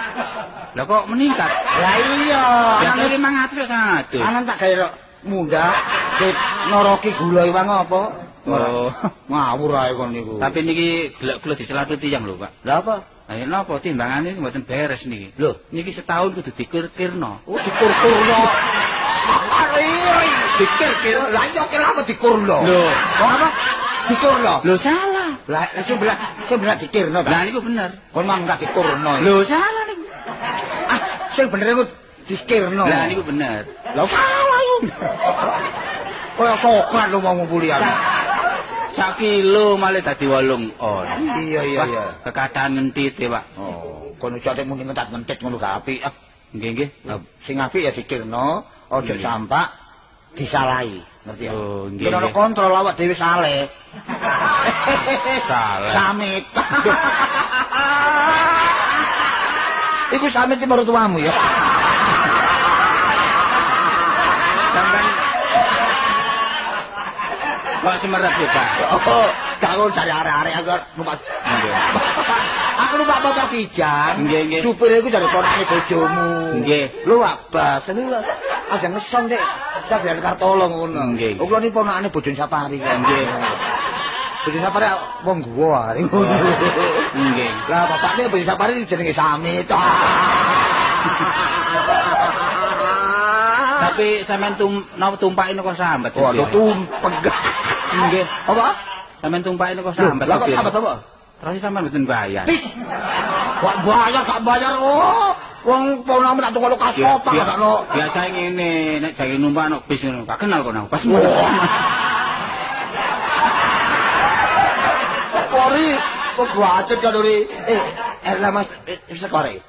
Lah kok meningkat? Lah iya. Biasane 500 ya satu. Anan tak gawe muda, sik noroki gula iwang apa? Oh. Ngawur ae kon niku. Tapi niki gelek kula dicelatut tiyang lho, Pak. Lah apa? Ayo napa timbangane mboten beres niki. Lho, Niki setahun kudu dikir-kirno. oh dikur-kurno. Iya, dikir-kir. Lah iya kira apa dikurno? Lho. Kok apa? Dikurno. Lho salah. Lah sing berak, sing berak dikirno ta. Lah niku bener. Kon mang gak dikurno. Lho salah niku. ah, sing bener iku dikirno. Lah niku bener. Lah salah iku. Kaya sokrat lu mau kuliah. Sak kilo malah dadi 8 on. Iya iya iya. Kekadang ngentit ya, Pak. Oh, kono jate muni ngentat-ngentit ngono gak apik. Ah, Nggih nggih. Sing apik ya dikirno, Nggih. sampak disalahi, ngerti ya? Oh, nggih, nggih. kontrol awak dhewe saleh. Saleh. Samit. Iku samit iki mertuamu ya. Sampeyan Kok semerap ya, Pak? Oh, kanggo cari arek-arek aku numpak. Nggih. Numpak motor kijang. Nggih, nggih. Supir iku dari ponake bojomu. Nggih. Abbas, ini lho, aja ngeson dek. Saya biar kartolo ngono. Nggih. Oh, kula ini ponakane bojone Sapari kan. Nggih. Bojone Sapari wong gua. Nggih. Lah bapakne bojone Sapari jenenge Samit. Tapi sampean tum napa tumpakin kok sambat? Waduh tumpeg. Nggih. Apa? Sampean tumpakin kok sambat. Lah kok sambat apa? Terus sampean mboten bayar. Kok bayar gak bayar oh. Wong ponamu tak tukok kas bia- gak no. Biasa ngene, nek jare numpak nok bis ngono. Gak kenal kok nang. Pas Kori kok bacet kan ori. Eh, eh lah Mas, eh, sekore.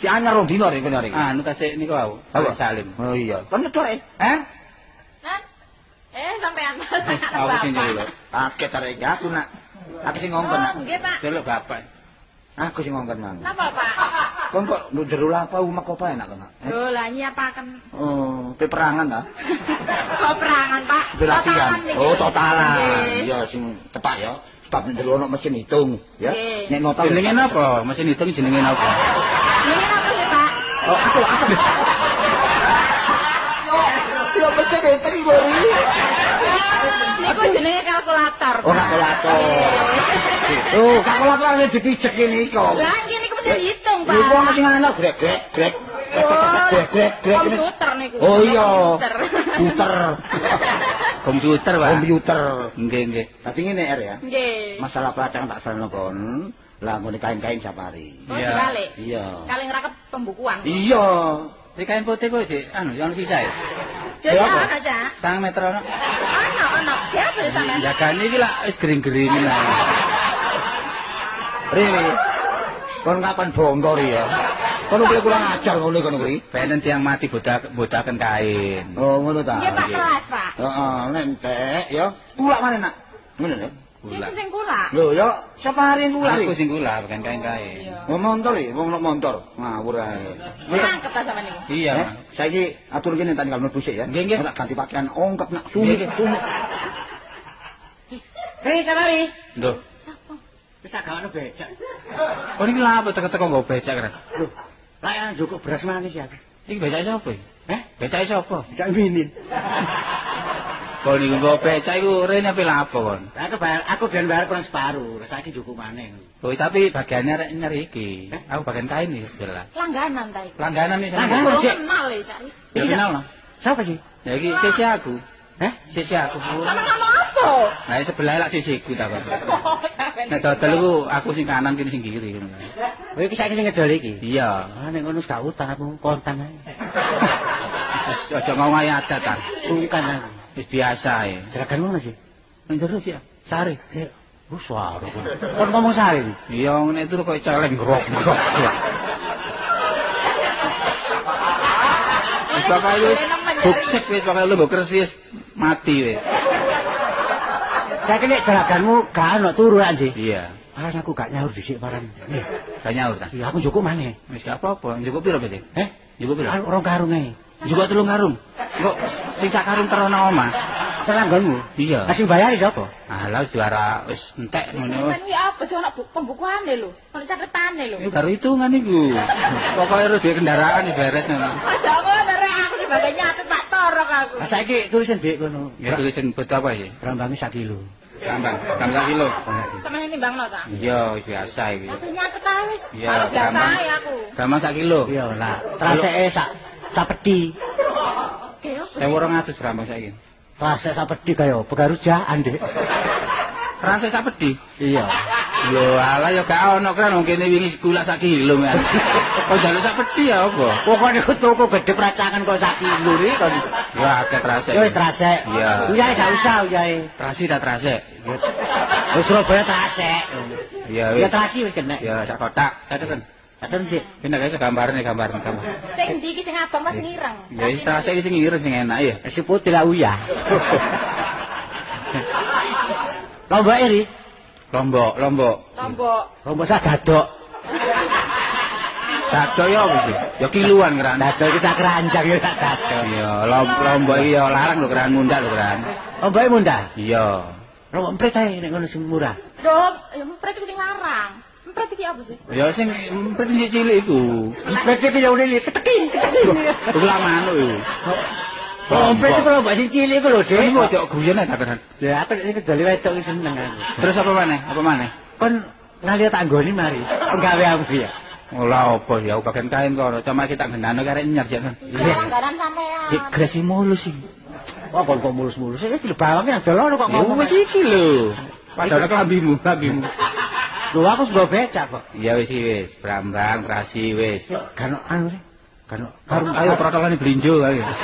Si anyar rong dino rek kene rek. Anu tasik niku wau. Apa? Salim. Oh iya. Kan metu rek. Eh? Nah, eh sampean. Aku sing nyeluk. Kaget arek aku nak. Aku sing ngongkon nak. Oh, nggih, Pak. Celuk bapak. Aku sing ngongkon mang. Napa, Pak? Kon kok nduk jero apa umak apa enak kan? Eh? Lho, lah nyiapaken Oh, peperangan ta? kok perangan, Pak. Niki. Oh, totalan. Iya sing tepak ya. Sebab ndero ono mesin hitung, ya. Nek nota Jenenge napa? Mesin hitung jenenge napa? Niki napa sih, Pak? Oh, aku aku. Yo, yo mesin hitung iki Niku jenenge kalkulator. Oh, kalkulator. Oh, kalkulator ini dipijek ini kok. Lah iki niku mesti dihitung, Pak. Iku ono sing anyar grek grek grek. Grek grek grek. Komputer niku. Oh iya. Komputer. Komputer. Pak. Komputer. Nggih, nggih. Tapi ngene R ya. Nggih. Masalah pelacang tak sarana kon. Lah ngene kain-kain safari. Oh, Iya. Iya. Kali ngerakep pembukuan. Iya. Iki kain putih kok sih, anu, yang sisa ya? Jadi Iya, ana aja. Sang meter ono. Ana, ana. Siapa sih sampean? Jagane iki lak wis gering-gering lah. Riri. Kon kapan bongkor ya? Kon kuwi kurang ajar ngono kon kuwi. Penen tiang mati bodak bodaken kain. Oh, ngono ta. Nggih, Pak kelas, Pak. Heeh, nentek ya. Tulak mana nak? Ngono ya. Sing sing kula. Lho, ya safari tulak. Aku sing kula bukan kain-kain. Wong motor iki, wong nok motor. Ngawur ae. Nangkep ta sampean niku? Iya. Eh, saiki atur kene tak tinggal mlebu sik ya. Nggih, nggih. Tak ganti pakaian ongkep nak sumit nggih. sumit. Hei, samari. Lho, Sapa? Wis tak gawane becak. oh iki lha apa teko-teko nggo becak kan? Lho, lak yang cukup beras manis ya. Iki becak sapa iki? Eh, Becak sapa? becak minin. Kok niku nggo becak iku rene apa lapo kon? Aku bayar, aku biar bayar kurang separuh, saiki cukup maneh. Oh, tapi bagiannya rek nyari iki. Aku bagian kain iki jelas. Langganan ta iku. Langganan iki. Langganan. Cek. kenal ya, Cak. Ya kenal lah. Siapa sih? Ya iki sisi aku. Eh? Sisi aku. Sama ngomong apa? Nah, sebelah lak sisiku tak kok. Oh. Nek dodol iku aku sing kanan kene sing kiri ngono. Oh, iki saiki sing ngedol iki. Iya. Ah, nek ngono gak utang aku kontan ae. Aja ngomong adat ta. Sungkan aku. Wis biasa ya. Seragam mana sih? Nang jero sih. Sari. Eh, oh, suara kon. Kon ngomong sari. Iya, nek turu kok celeng grok. Wis bakal lu buksek wis bakal lu nggo kersi wis mati wis. Saiki nek seragammu gak ono turu anjing. Iya. Paran aku gak nyaur dhisik paran. Gak nyaur ta. iya aku cukup maneh. Wis gak apa-apa. Njupuk piro berarti? Eh, Njupuk piro? orang karung ae. Njupuk telung karung. Kok sing sak karung terono omah? Telanggonmu. Iya. Lah sing bayari sapa? Alah wis juara wis entek ngono. Sampean iki apa sih ana bu- pembukuane lho. Ana catetane lho. Ini baru hitungan iku. Pokoknya harus duwe kendaraan iki beres ngono. Aja kok bareng aku sebagai nyatet tak torok aku. Lah saiki tulisan dik kono. Ya tulisan buat apa ya? Rambange sak kilo. Tambang, tambang kilo. Sampeyan ini nimbangno ta? Iya, biasa iki. Aku nyatet ae wis. Iya, biasa ae aku. Tambang sak kilo. Iya lah, traseke sak sak. Saya orang ngatus berambang saiki. Trasek sak peti kaya pegarujaan, Dik. Rasa sak pedi. Iya. Lho, alah ya gak ono kan wong kene wingi gula sak kilo kan. Kok jaluk sak pedi ya apa? Pokoknya ku toko gede peracangan kok sak kilo ri kon. Ya akeh trase. Ya wis trasek. Iya. Uyahe gak usah uyahe. Trasi ta trase. Wis Surabaya trasek. Ya Ya wis. trasi wis kena. Ya sak kotak. Cateten. Aten sih. Kena guys gambarnya gambar gambar. Sing ndi iki sing abang Mas ngireng. Ya wis trase iki sing ireng sing enak ya. Si putih lah uyah. Lombok iri, Lombok, lombok. Lombok. lombok sak dadok. Dado ya apa sih? Ya kiluan keran. Dadok iki sak keranjang ya sak dadok. Iya, lom- lombok iki ya larang lho keran mundak lho keran. Lomboke mundah. Iya. Lombok emprit ae nek ngono sing murah. Dong, ya empret iki sing larang. Empret iki apa sih? Ya sing emprit cilik iku. Emprit iki ya udah ketekin, ketekin. Iku lak manuk iku. Oh, iki lombok sing cilik iku lho, Dik. Ini kok guyon ta keran. Ya aku nek kedali wedok iki seneng aku. Terus apa maneh? Apa maneh? Kon ngali tak nggoni mari. Penggawe aku ya. Olah apa ya bagian kain kok cuma kita gendano karek nyar jan. Iya. Langganan sampean. Si gresi mulus sih. Wah, kon kok mulus-mulus. Iki lho bawangnya adalah kok ngomong. wis iki lho. Padahal kelambimu, kelambimu. Lho aku sudah becak kok. Ya wis wis, brambang, terasi wis. Kan anu sih. Kan Ayo ayo protokole blinjo ayo.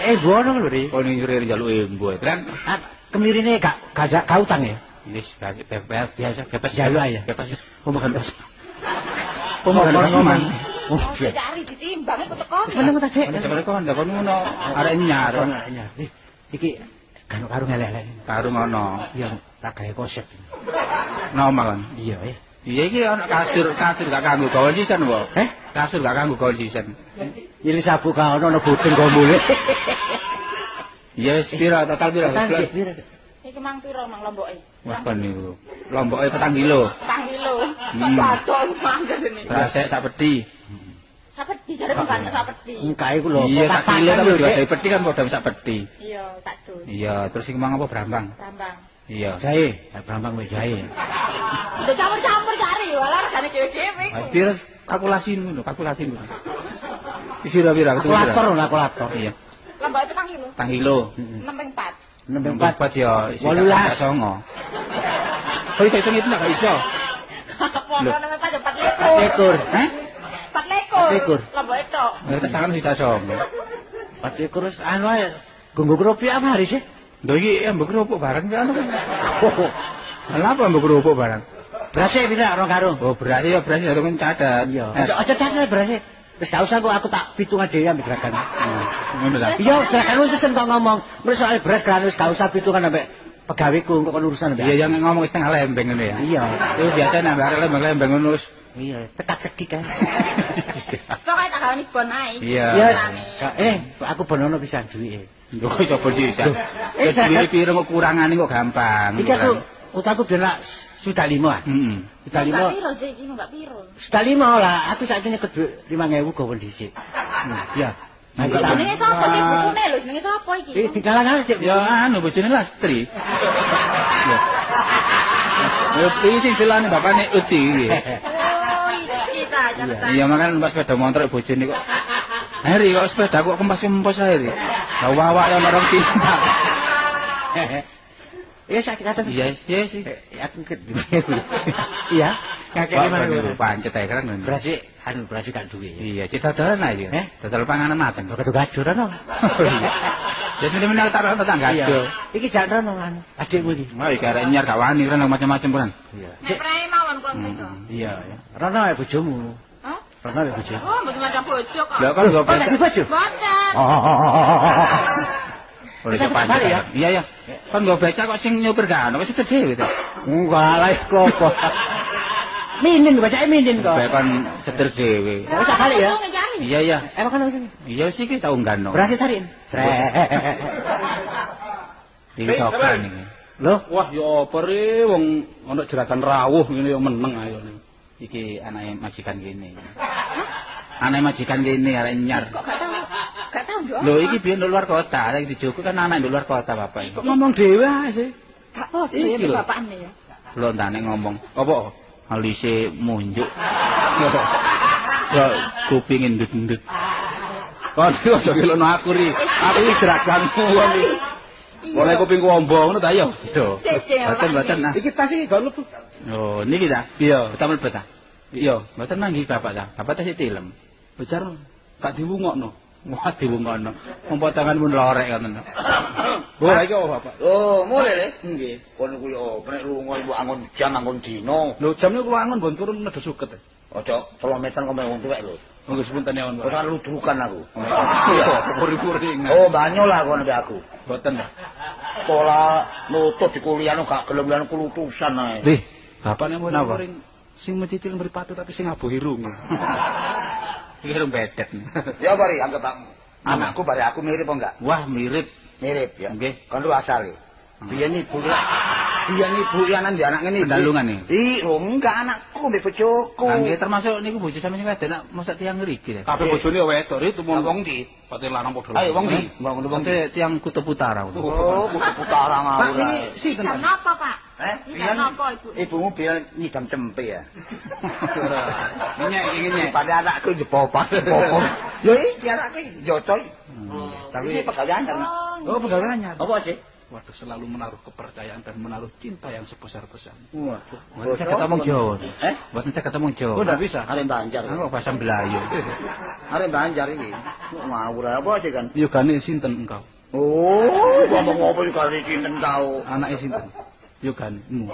Eh, bono lho, Ri. Kok ning nyuri njaluk embo. Kan Ah, Kemirine gak gak gak utang ya. wis biasa biasa bebas Jaluk aja. Bebas. Pembagian bos. Pembagian ngomong. Oh, Ojo cari ditimbang iku teko. Seneng ta, Dik? Nek sampe kok ndak kono ngono arek nyar. Ih, Iki kan karo elek-elek. Karung ono. Iya, tak gawe konsep. Nomor kan. Iya, eh. Iya iki ono kasur, kasur gak kanggo gawe season, Mbok. Eh? Kasur gak kanggo gawe season. Ini sabu ka ono ono budeng kok mule. Iya wis pira total pira? Tangki, pira? Iki mang piro mang lomboke? Wah kon niku. Lomboke petang kilo. Petang kilo. Hmm. Sabadon mangga ini. Rasek sak peti. Sapeti jare banyak sapeti. Engkae ku lho. Iya sak kilo tapi dari peti kan padha sak peti. Iya, sak dus. Iya, terus sing mang apa brambang? Rambang. Iya. Jahe, ya brambang wis jahe. Udah campur-campur cari, walah regane dhewe-dhewe iku. Pira kalkulasi ngono, kalkulasi ngono. Pira? Kalkulator lho, kalkulator. Iya. Lomboke petang kilo. Petang kilo. 6 ping 4. Nembe Empat empat. empat ya. isi Wolulas. sak songo. Kok iso hitung itu enggak iso? Apa Loh. nang pajak 4 Empat lekor. ekor. Hah? 4 lekor. Empat ekor. Lomboke tok. Ya tak sangan sisa songo. Empat ekor wis anu ae. Gunggu keropi apa hari sih? Lho iki ambek kerupuk bareng ki anu. Lha apa ambek kerupuk bareng? Berase bisa orang karung. Oh, beras ya beras ya kan cadat. Iya. Eh, Aja aja cacat berase. Wis gak usah kok aku tak pitungan dhewe ambek gerakan. Ngono ta. Iya, gerakan wis ngomong. Wis soal beras kan wis gak usah pitungan ambek pegaweku kok urusan ambek. Iya yang ngomong setengah lembeng ngono ya. Iya. Itu biasa nambah lembeng-lembeng ngono. Iya, cekak-cekik kan. Pokoke tak gawani bon ae. Iya. Iya. Eh, aku benono pisan duwike. Lho kok coba sisa. Wis piro kok kurangane kok gampang. Iki aku utangku biar nak sudah lima. Heeh. Sudah lima. Enggak piro sih iki enggak piro. Sudah lima lah. Aku ini nyekut lima ngewu gawe dhisik. Ya. Nah, Kok kita- jenenge sapa sih bukune lho jenenge sapa iki? Eh, di kalangan aja. Ya anu bojone Lastri. Ya. Ya iki sing celane bapakne Uti iki. Cerita. Iya makan numpak sepeda motor bojone kok. Heri kok sepeda kok kempes-kempes ae. Ri. Lah wawak ya orang tindak. Iya sakit kata. Iya, iya sih. Aku ke. Iya. Kakek mana ben pancet ae kan. Berarti anu berarti kan duwe. Iya, cita dolan ae. Eh? Dodol panganan mateng. Kok ketu Oh, iya. Ya sing meneh tak tak gado. Iki jan rono anu. Adikmu iki. Oh, iki arek nyar gak wani kan macam-macam kan. Iya. Nek prae mawon kok ngono. Iya, ya. Rono ae bojomu. Hah? Rono ae bojomu. Oh, mboten ada bojo kok. Lah kan gak Oh, bojo. Bisa pancet balik ya? Iya, iya. Kan gak becak kok sing nyopir ono wis itu dhewe to. Enggak lah kok. Minin bacake minin kok. Bae kan setir dhewe. Ya wis balik ya. Ngejani. Iya, iya. Emang kan ini. Iya sih ki tau nggano. Berarti tarin. Iki sokan iki. Loh, Wah, ya apa re wong ana jeratan rawuh ngene ya meneng ayo. Iki anake majikan kene. Anake majikan kene arek nyar. Kok gak tahu? Gak tahu nduk. Lho iki biyen luar kota, lagi di Joko kan anak di luar kota bapak. Kok ngomong dhewe sih? Gak ya lho. bapakne ya. Lho entane ngomong Apa? Alise munjuk. Ya kuping ndut-ndut. Kon iki aja ngelono aku ri. Aku iki jeraganmu wong iki. Boleh kuping ombo ngono ta ya? Boten boten nah. Iki tas iki gak lebu. Oh, niki ta? Iya. Betul mlebet ta? Iya. Boten manggi bapak ta. Bapak tas tilem. Becar gak diwungokno. Wah diwungono. Wong potongan pun lorek ngoten. Ora iki apa, Bapak? Oh, mulai le. Nggih. Kon kuwi oh, nek lunga ibu angon jam angon dino. Lho jam niku kula angon bon turun nedo suket. Aja kilometer kok wong tuwek lho. Monggo sepunten ya, Pak. Ora ludrukan aku. Iya, puri-puri. Oh, banyo lah kon mbek aku. boten. Sekolah nutut di kuliah no gak gelem lan kulutusan ae. Lih, bapakne mau Napa? ring sing mencicil mripatu tapi sing abuh irung. Iki rung bedet. Ya bari anggap aku. Anakku bari aku mirip apa enggak? Wah mirip. Mirip ya. Nggih. Kan lu asale. Biyen ibu Biyen ibu anak di anak ngene. Pendalungan nih. Ih, oh enggak anakku mbek bojoku. Nggih termasuk niku bojo sampeyan wedok nak mosok tiyang ngriki. Kabeh bojone wedok itu Ah, mung wong di. pati lanang padha. Ayo wong di. Wong di. Tiyang kutub utara. Oh, buku putara Pak ngawur. ini ae. sinten, Ikan Pak? Eh, Ikan biyen apa, Ibu? ibumu biyen nyidam cempe ya. Nyek iki nyek. Pada anakku jepopak. Ya iki anakku jocol. Tapi ini pegawean kan. Oh, pegawai anyar. Apa sih? Waduh, selalu menaruh kepercayaan dan menaruh cinta yang sebesar-besarnya. Waduh. Mboten saya ketemu Jawa. Eh? Mboten saya ketemu Jawa. Oh, ndak bisa. Arek Banjar. Aku bahasa Melayu. Arek Banjar iki. Ngawur apa sih kan? Yogane sinten engkau? Oh, ngomong apa juga kali sinten tau. Anake sinten? Yogane. Hmm.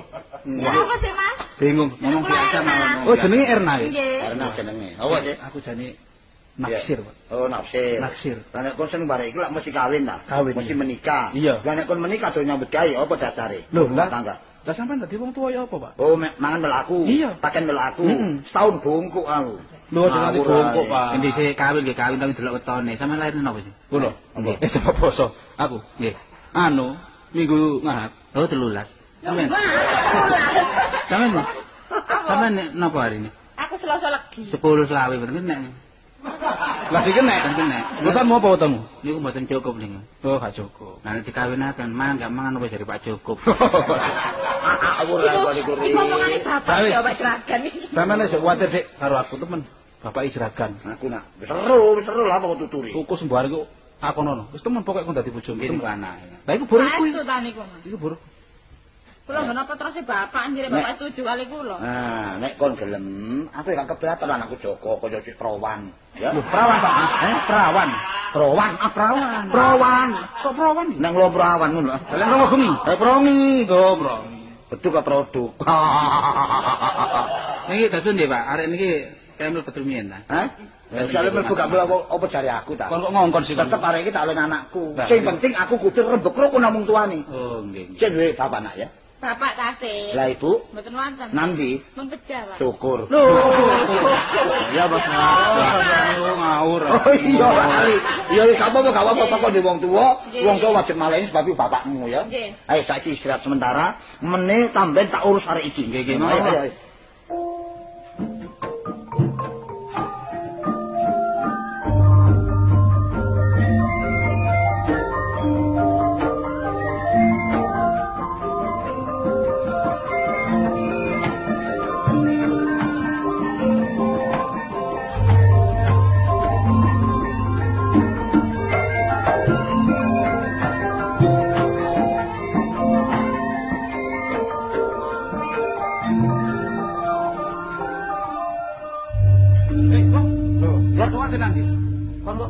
Apa sih, Mas? Bingung. Ngomong biasa ngomong. Oh, jenenge Erna? Nggih. Karena jenenge. Apa sih? Aku jane naksir, Pak. Oh, naksir. Naksir. Lah nek kon seneng barek iku lak mesti kawin ta. Kawin, Mesti menikah. Iya. Lah nek kon menikah do nyambut gawe apa dasare? Loh, lah. tangga. Lah sampean dadi wong tuwa ya apa, Pak? Oh, mangan melaku. Iya. Paken melaku. Setahun bungkuk aku. Lho, Ngawur bongkok, ae. Pak. Endi sih kawin nggih kawin tapi delok wetone. Sampeyan lahir napa sih? Kulo. Nggih. Eh, poso. Aku. Nggih. Anu, minggu ngahat. Oh 13. Sampeyan. Sampeyan. Sampeyan napa hari ini? Aku selasa lagi. 10 selawe bener nek. Lah iki nek. Nek. Mboten mau apa wetengmu? Niku mboten cukup niku. Oh, gak cukup. Nah nek dikawinaken mangan gak mangan apa dari Pak Cukup. Ngawur ae kok iku ri. Iku omongane bapak ya, Pak Seragan iki. Sampeyan wis kuwatir Dik karo aku temen. Bapak Isragan. Aku nak seru, seru lah kok tuturi. Tuku sembarang kok aku nono. Wis temen pokoke kon dadi bojomu. Temen. anake. Lah iku buruk kuwi. Itu ta niku. Mas. Iku buruk. Kula nggon apa terus bapak ngira bapak setuju kali kula. Nah, nek kon gelem, aku gak keberatan anakku Joko kaya cik perawan. Ya. Loh, perawan Pak. Eh, perawan. Perawan, ah perawan. Perawan. Kok perawan? Nang lo perawan ngono. Kalian romo bengi. Eh promi. Oh, bro. Betul ke produk. Niki dados nggih Pak, arek niki kaya mlebu rumiyin ta. Hah? Ya soalnya mlebu gak mlebu apa, jari aku ta. Kon kok ngongkon sih. Tetep arek iki tak oleh anakku. Sing penting aku kudu rembek karo namung tuane. Oh nggih. Sing duwe bapak nak ya. Bapak tasih. Lah ibu Mboten wonten. nanti Mun pejah, Pak. syukur. Lho. Ya Bos. Ngawur. Oh iya kali. Ya gak apa-apa gak apa-apa kok di wong tuwa, wong tuwa wajib maleni sebab bapakmu ya. Nggih. Ayo saiki istirahat sementara, meneh tamben tak urus arek iki. Nggih nggih.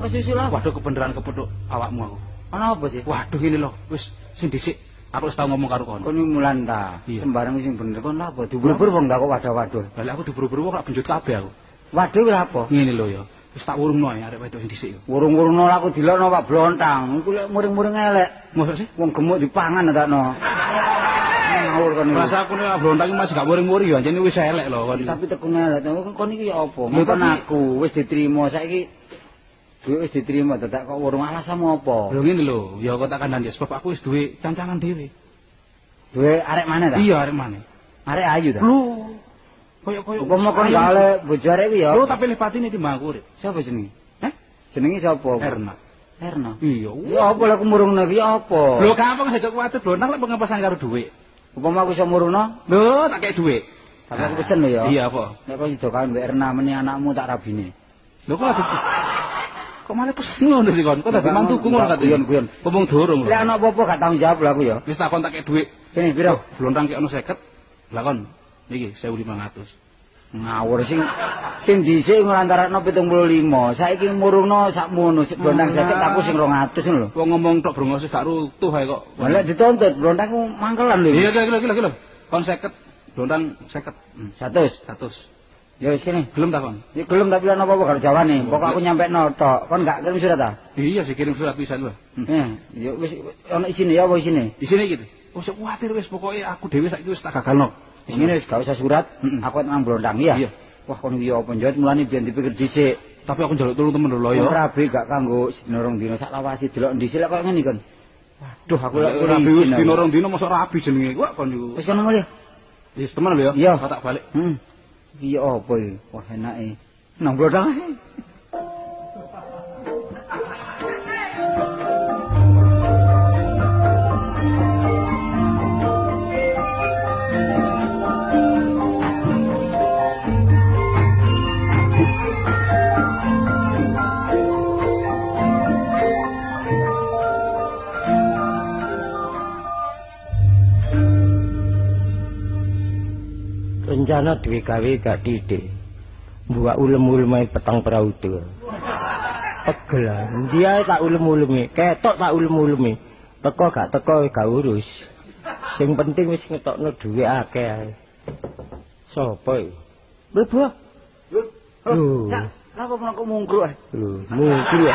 Apa? Waduh kebenaran kepethuk awakmu aku. Ana apa sih? Waduh ini lho, wis sing dhisik aku wis tau ngomong karo kon. Kon iki mulan ta. Sembarang sing bener kon lha apa? Dubur-bur wong tak kok wadah-wadah. Lah aku diburu-buru kok benjut kabeh aku. Waduh lha apa? Ngene lho ya. Wis tak urungno ya arek wedok sing dhisik yo. Wurung-wurungno aku dilokno Pak Blontang. Iku lek muring-muring elek. Mosok sih? Wong gemuk dipangan takno. Ngawur kon iki. Rasa aku nek blontang iki masih gak muring-muring ya, jane wis elek lho kon. Tapi tekune elek. Kon iki ya apa? Tapi- aku wis diterima saiki. Duit wis diterima dadak kok wurung alasanmu apa? Lho ngene lho, ya kok tak kandhani sebab aku wis duwe cancangan dhewe. Duwe arek mana ta? Iya arek maneh. Arek ayu ta? Lho. Koyo-koyo. Upama kon bojo arek iki ya. Lho tak pilih patine timbang aku. Sapa jenenge? Eh? Jenenge sapa? Erna. Erna. Iya. Ya apa lek murungno iki apa? Lho gampang sejak kuwatir blontang lek pengepasan karo dhuwit. Upama aku iso murungno, Lho tak kei dhuwit. tapi aku pesen lho ya. Iya apa? Nek kok sida kawin mbek Erna meni anakmu tak rabine. Lho kok Kok malah pesen ngono sih kon? Kok dadi mantuku ngono katanya? guyon-guyon. Ngomong dorong lho. Lek ana apa-apa gak tanggung jawab lho aku ya. Wis takon tak kei dhuwit. Kene piro? Blontang kei ono 50. Lah kon iki 1500. Ngawur sing sing dhisik nglantarakno 75. Saiki murungno sakmono sik blondang Ah. 50 aku sing 200 lho. Wong ngomong tok brongos gak rutuh ae kok. Lek dituntut blondang ku mangkelan lho. Iya iya iya iya. Kon 50. Blontang 50. Hmm. 100. 100. Ya wis kene. Gelem ta kon? Ya gelem tapi lan apa-apa karo jawane. Pokok aku nyampe tok. Kon gak kirim surat ta? Iya sih kirim surat pisan lho. Eh, ya wis ana isine ya apa isine? Di sini gitu. Oh, sik kuwatir wis pokoke aku dhewe saiki wis tak gagalno. Wis ngene wis gak usah surat. Aku nang blondang ya. Iya. Wah kon iki apa njot mulane biyen dipikir dhisik. Tapi aku njaluk tulung temen lho Ya ya. rabi gak kanggo dina rong dina sak lawasi delok dhisik lek kok ngene kon. Waduh aku lek rabi wis dino rong dino mosok rabi jenenge. Kok kon niku. Wis kono mulih. Wis temen lho ya. Iya. Tak balik. Hmm. Iki apa iki? Wah enake. Nang blondang ae. Rencana duwe gawe gak titik. Buat ulem-ulem ae petang prautu. Pegel. Dia tak ulem-ulemi, ketok tak ulem-ulemi. Teko gak teko gak urus. Sing penting wis ngetokno duwe akeh. Sopo iki? Mlebu. ah. Lho, Napa kok mungkruk ae? lho, mungkin ya.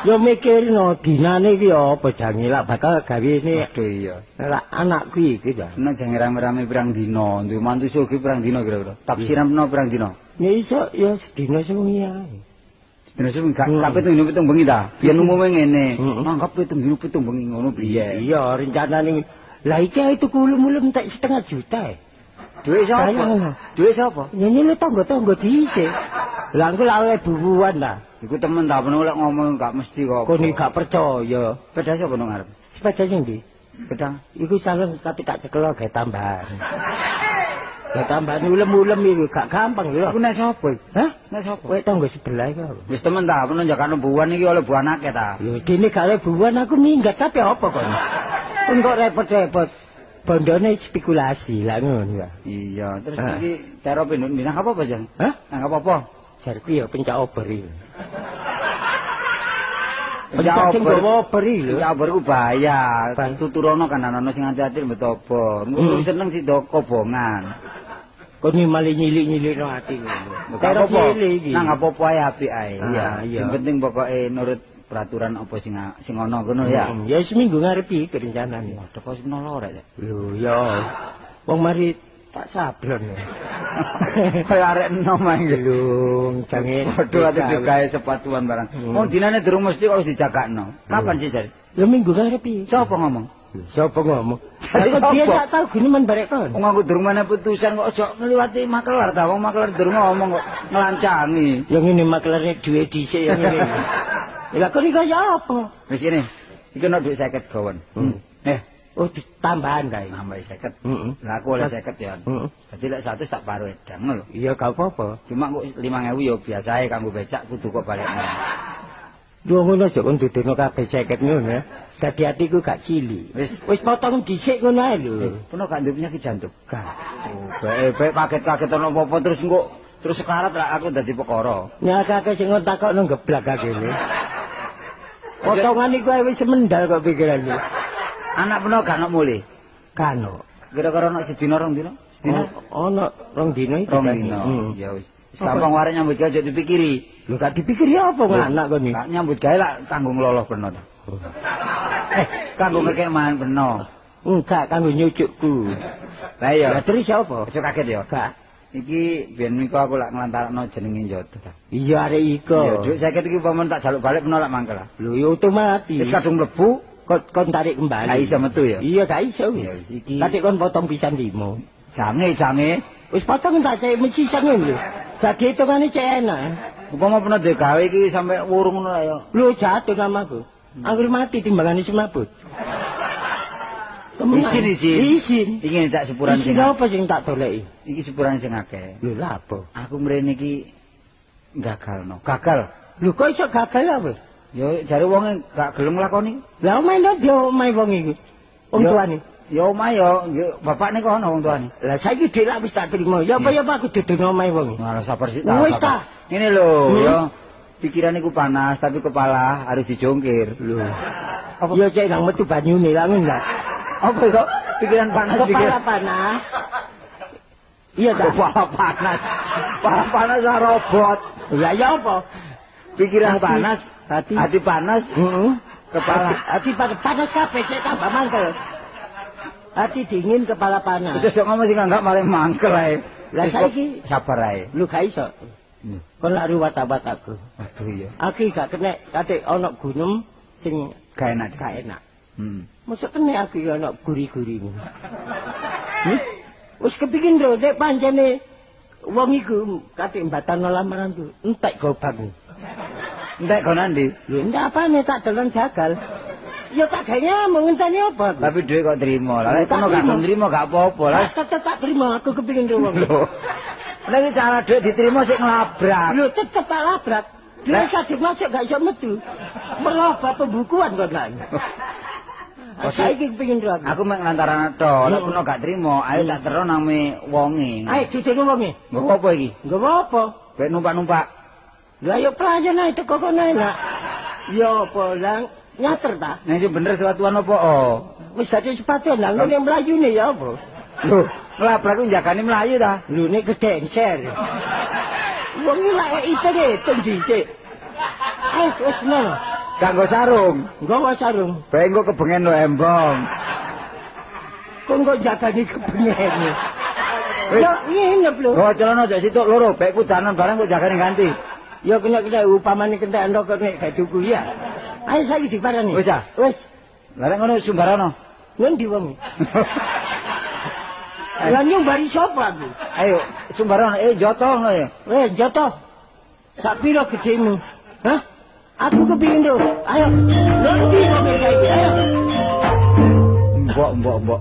Yo mikirno dinane iki apa jange lak bakal gawene Aduh iya. lak anakku iki ya. Seneng jange rame-rame pirang dina, duwe mantu sugih pirang dina kira-kira. Tafsiran peno pirang dina. Ya iso ya sedina sewengi ae. Dina sing gak Hmm. gak pitung bengi ta. Biyen umume ngene. Hmm. Anggap pitung dina pitung bengi ngono piye. Iya, rencanane lah iki ae tuku ulum-ulum tak setengah juta. eh. Duit sapa? Duit sapa? Ya ini tangga-tangga dhisik. Lah engko lah oleh bubuan lah. Iku temen ta peno lek ngomong gak mesti kok. Ni gak percaya. Beda sapa nang ngarep? Sepeda sing ndi? Pedang. Iku calon tapi tak cekel gawe tambahan. Lah tambahan ulem-ulem iku gak gampang lho. Aku nek sapa? iki? Hah? Nek sapa? Kowe tangga sebelah iku. apa? Wis temen ta peno jakane buwan iki oleh buan akeh ta. Ya dene gak oleh bubuan aku minggat tapi apa kon? Kok repot-repot. Bondone spekulasi lah ngono ya. Iya, terus Ah. iki cara pindun dinang apa apa Jang? Hah? Nang apa apa? Jarku ya pencak ober iki. Pencak Pencak ober. gawa ober iki lho. Ya berku bahaya. Bang. Tuturono kan ana sing ati-ati mbet apa. Engko Hmm. seneng si doko bongan. Kok ni malah nyilik-nyilik no hati ngono. Nang apa-apa ae apik ae. Ah, Iya. iya. Sing penting pokoke nurut peraturan apa sing sing ana ngono ya. Hmm, Ya seminggu ngarepi kerencanane. Waduh kok sing loro rek. Lho ya. Wong mari tak sablon. Kaya arek enom ae. Lho, jange Waduh ati digawe sepatuan barang. Hmm. Wong dinane durung mesti kok wis dijagakno. Kapan sih jare? Ya minggu ngarepi. Sapa ngomong? Sapa ngomong? Lah kok dia tak tahu gini men barek kon. Wong aku durung mana putusan kok ojo ngliwati makelar ta. Wong makelar durung ngomong kok nglancangi. Yang ini maklarnya duwe dhisik yang ini. Lah kok iki kaya apa? Wis kene. Iki ono dhuwit 50 gawon. Hmm. Eh, Oh ditambahan kae. nambah 50. Heeh. Lah aku oleh 50 ya. Heeh. Dadi lek 100 tak paruh edang lho. Iya gak apa-apa. Cuma kok 5000 ya biasae kanggo becak kudu kok balik. Yo ngono aja kon dudono kabeh 50 ngono. Dadi atiku gak cilik. Wis Wis potong dhisik ngono ae lho. Peno gak nduk penyakit jantung. Gak. Oh, bae-bae kaget-kaget ono apa-apa terus engko terus sekarat lah aku dadi perkara. Nyakake sing takokno geblak kene. Potongan iku wis semendal kok pikiranmu. Anak peno gak ono mulih. Kano. Kira-kira ono sedina rong dina? Ono rong dino iki. Rong dina. Hmm. Ya wis. Gampang wae nyambut gawe aja dipikiri. Lho gak dipikiri apa kok anak kon iki? Gak nyambut gawe lah kanggo ngloloh peno ta. Eh, kanggo ngekek mangan peno. Enggak kanggo nyucukku. Lah iya. Lah terus apa? Aja kaget ya. Gak. Iki biyen niku aku lak nglantarakno jenenge Njoto ta. Iya arek iko. Iya, dhuwit 50 iki umpama tak jaluk balik peno lak mangkel. lah. Lho ya otomatis. Wis kadung mlebu, kon kon tarik kembali. gak iso metu ya. Iya gak iso Ya, wis. iki- Tadi kon potong pisan limo. Jange, jange. Wis potong tak cek mesti sangen lho. Jadi hitungane cek enak. Umpama peno digawe iki sampe wurung ngono ya. Lho jatuh namaku. Anggur mati timbangane semaput. Izin, izin. Izin. Iki tak sepuran sing Izin apa sing tak doleki? iki sepuran sing akeh. Lho lha apa? Aku mrene iki gagalno. Gagal. Lho kok iso gagal apa? Ya jare wonge gak gelem nglakoni. Lah omae dia omae wong iki. Wong tuane. Ya omah ya, bapakne kok ono wong tuane. Lah saiki dhek lak wis tak trimo. Ya apa ya apa aku dudono omae wong. iki. Malah sabar sih Wis sabar. ta. Ngene lho, Hmm. ya pikiran iku panas tapi kepala harus dijongkir. Lho. Apa? Ya cek nang metu banyune lah ngono lah. Apa kok pikiran panas Kepala pikiran panas. Iya ta? kepala panas. Kepala panas lah robot. Ya ya apa? Pikiran Hati. panas, Hati. hati panas, Heeh. kepala. Hati panas panas kabeh cek tambah mangkel. Hati dingin kepala panas. Sesuk ngomong sing enggak malah mangkel ae. Lah saiki- sabar ae. Lu gak iso. Hmm. Kon lak ruwat-wat aku. Aduh iya. Aku gak kena kate ana gunung sing Gak enak. gak enak. Hmm. Mosok kena aku ya ana guri-guri. Hmm? Wis kepingin lho nek pancene wong iku kate mbatan lamaran tuh entek gobang. Entek kok nanti. Lho ndak apane tak dolan jagal. Ya tak gawe nyamuk ngenteni apa? Tapi duit kok terima. Lah kono gak terima gak apa-apa. Lah tetep tak terima aku kepingin lho wong. Lagi cara duit diterima sik nglabrak. Lho tetep tak labrak. Lah. Dia kadung masuk gak iso metu. Merubah pembukuan kok kan. Kok Saiki kepingin lho aku. Mek lantaran to, lek kono gak terima, ayo tak terus nang me wonge. Ayo dudono wonge. Nggo apa iki? Nggo apa? Kayak numpak-numpak. Lah yo pelayan ae teko kono enak. Yo apa lang nyater ta? Nek sing bener suatuan apa? Oh. Wis dadi sepatu lah ngene mlayune ya apa? Lho, nglabrak ku jagane mlayu ta? Lho nek kedengser. Wong iki lak itene teng dhisik. Ayo wis ngono. Gak nggo sarung. Nggawa sarung. Bae engko kebengen lo embong. Kok kok jagani kebengen. Yo nginep lho. Nggo celana aja situk loro, bae kudanan barang kok jagane ganti. Ya kena kena upamane kentek ndok nek gak tuku ya. Ayo saiki diparani. Wis, ah? Wis. Lah ngono sumbarana. Ngendi wong? Lah nyumbari sapa aku? Ayo, sumbarana eh joto ngono ya. Wes jatuh. Sak piro gedemu? Hah? Aku kepingin lho. Ayo. Nanti mobil saiki. Ayo. Mbok, mbok, mbok.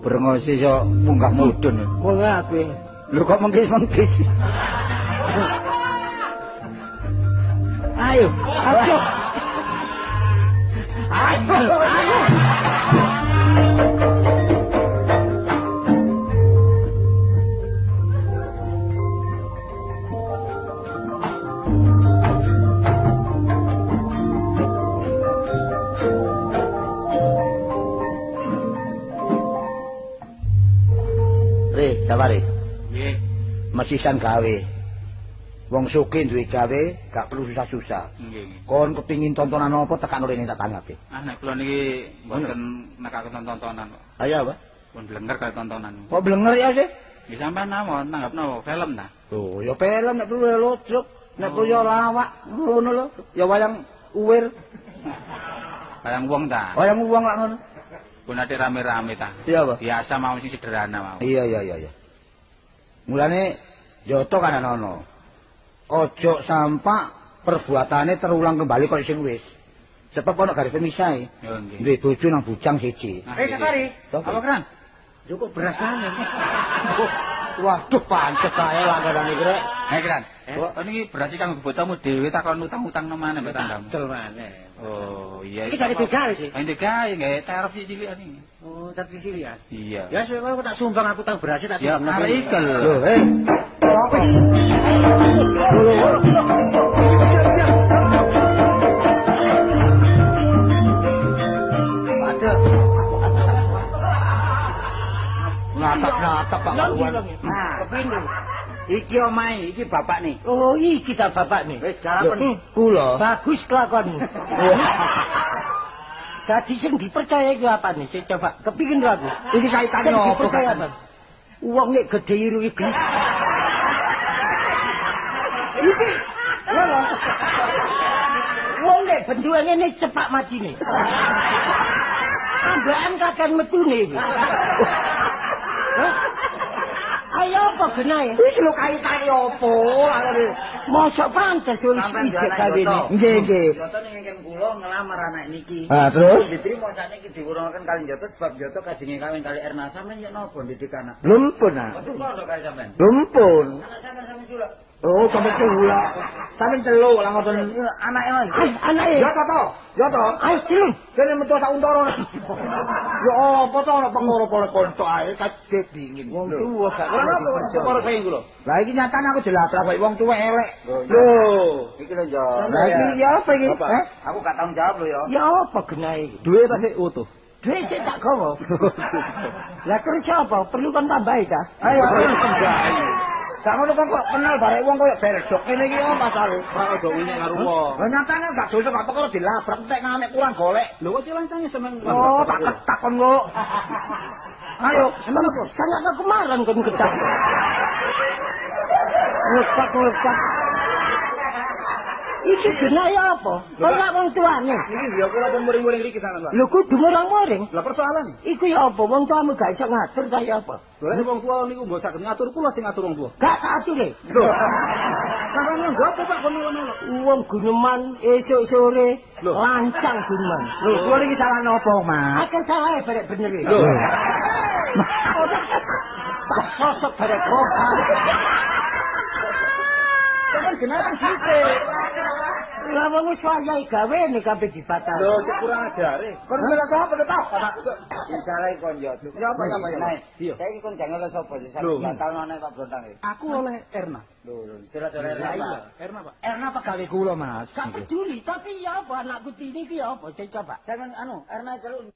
Brengose iso munggah mudun. Wong aku. Lho kok mengkis-mengkis. Ayo, Ayo. Ayo, ayo. Re, sabare. Nggih. Mesisan gawe. Wong sugih duwe gawe, gak perlu susah-susah. Nggih. Kon kepingin tontonan apa tekan rene tak tanggapi. Ah nek kula niki mboten nekaken tontonan kok. Ayo apa? Pun blenger kaya tontonan. Kok blenger ya sih? Ya sampean namon nanggapno film ta. Oh, ya film nek perlu lojok, nek perlu ya lawak, ngono lho. Ya wayang uwir, Kayang wong ta. wayang uwang lak ngono. Pun ade rame-rame ta. Iya apa? Biasa mau sing sederhana mau. Iya iya iya iya. Mulane Joto kan ana. Ojo sampak perbuatane terulang kembali kok sing wis. Sebab ana garis pemisah. e. Yo nggih. Duwe bojo nang bujang siji. Nah, Eh. Safari. Apa keran? Cukup beras mana? Waduh pancet kae langganan iki rek. Eh keran. Kok? Oh niki berarti kanggo botamu dhewe takon utang-utang nang mana mbek tanggamu. Betul mana? Oh, iya. Iki dari begal sih. Ah, ndek gawe nggih tarif cilik ini. Oh, tapi sini ya. Iya. Ya, saya mau tak sumbang aku tang beras tak Ya, sumbang. arek ikel. Loh, eh. Apa iki? Natap-natap Pak Kawan. Nah, kepindho. Iki omahe, iki bapak nih. Oh, iki ta bapak nih. Wis jarapen. Kula. Bagus kelakonmu. Jadi sing dipercaya iki apa nih? Saya coba kepingin aku. Iki kaitane Sing apa? dipercaya apa? Uang nek gede iru iki. Iki. Lho. Wong nek bentuke ngene cepak matine. Ambekan kakek metune iki. Ayo apa genahe? Iki lho kaitane apa? Mosok pantes yo iki Joto. Nggih, nggih. Joto ning ngken kula ngelamar anak niki. Ah, terus? Diterima sakne iki diwurungaken kali Joto sebab Joto kadinge kawin kali Erna sampeyan yo napa didik anak. Lumpun ah. Waduh kok kali sampeyan. Lumpun. Anak sampeyan sampeyan. Oh, sampe kula. Sampe celo lah ngoten. Anake. Ay, anake. Ya to, ya to. Ayo silung. Kene metu tak untara. Ya apa to ana perkara kaya konco ae kaget dingin. Wong tuwa gak Ora perkara kaya kula. Lah iki nyatane aku dilabrak kaya wong tuwek elek. Lho. Iki lho Jo. Lah iki ya apa iki? Eh? Aku gak tanggung jawab lho ya. Ya apa genahe iki? Duwe ta sik utuh. Duit sik tak gawa. Lah terus apa? Perlu kan tambahi ta? Ayo. Gak ngono kok kok kenal barek wong kaya berdok kene iki apa masalahe? Ora ojo wingi karo wong. Lah nyatane gak dosa gak perkara dilabrak entek ngamek kurang golek. Lho kok cilancane semen. Oh, tak takon kok. Ayo, Emang sangat aku kemarin kan ketak. Ngepak ngepak. Iki genahe apa? Kok gak wong tuane? Iki ya kula pun muring-muring iki sana, Pak. Lho kudu murang-muring. Lah persoalan Iku ya apa? Wong tuamu gak iso ngatur ta ya apa? Nek wong tuwa niku mbok saged ngatur kula sing ngatur wong tuwa. Gak tak ature. Lho. Sampeyan nggo apa Pak kono ngono? Wong guneman esuk sore lancang guneman. Lho, kuwi iki salah nopo, Mas? Akeh salah barek bener iki. Lho. Sosok barek rohan. Sampeyan genah dhisik. Lah wong wis wayahe gawe nek kabeh dibatal. Lho, cek kurang ajare. Kon bela sapa to, Pak? Salah kon yo. Ya apa ya, ya? Iya. Saiki kon jangan oleh sapa sih sampe batal nang Pak Brontang iki. Aku oleh Erna. Lho, Lah iya, Erna. Erna, Pak. Erna apa gawe kula, Mas? Gak peduli, tapi ya apa anakku ini ki ya apa? Saya coba. Sampeyan anu, Erna celuk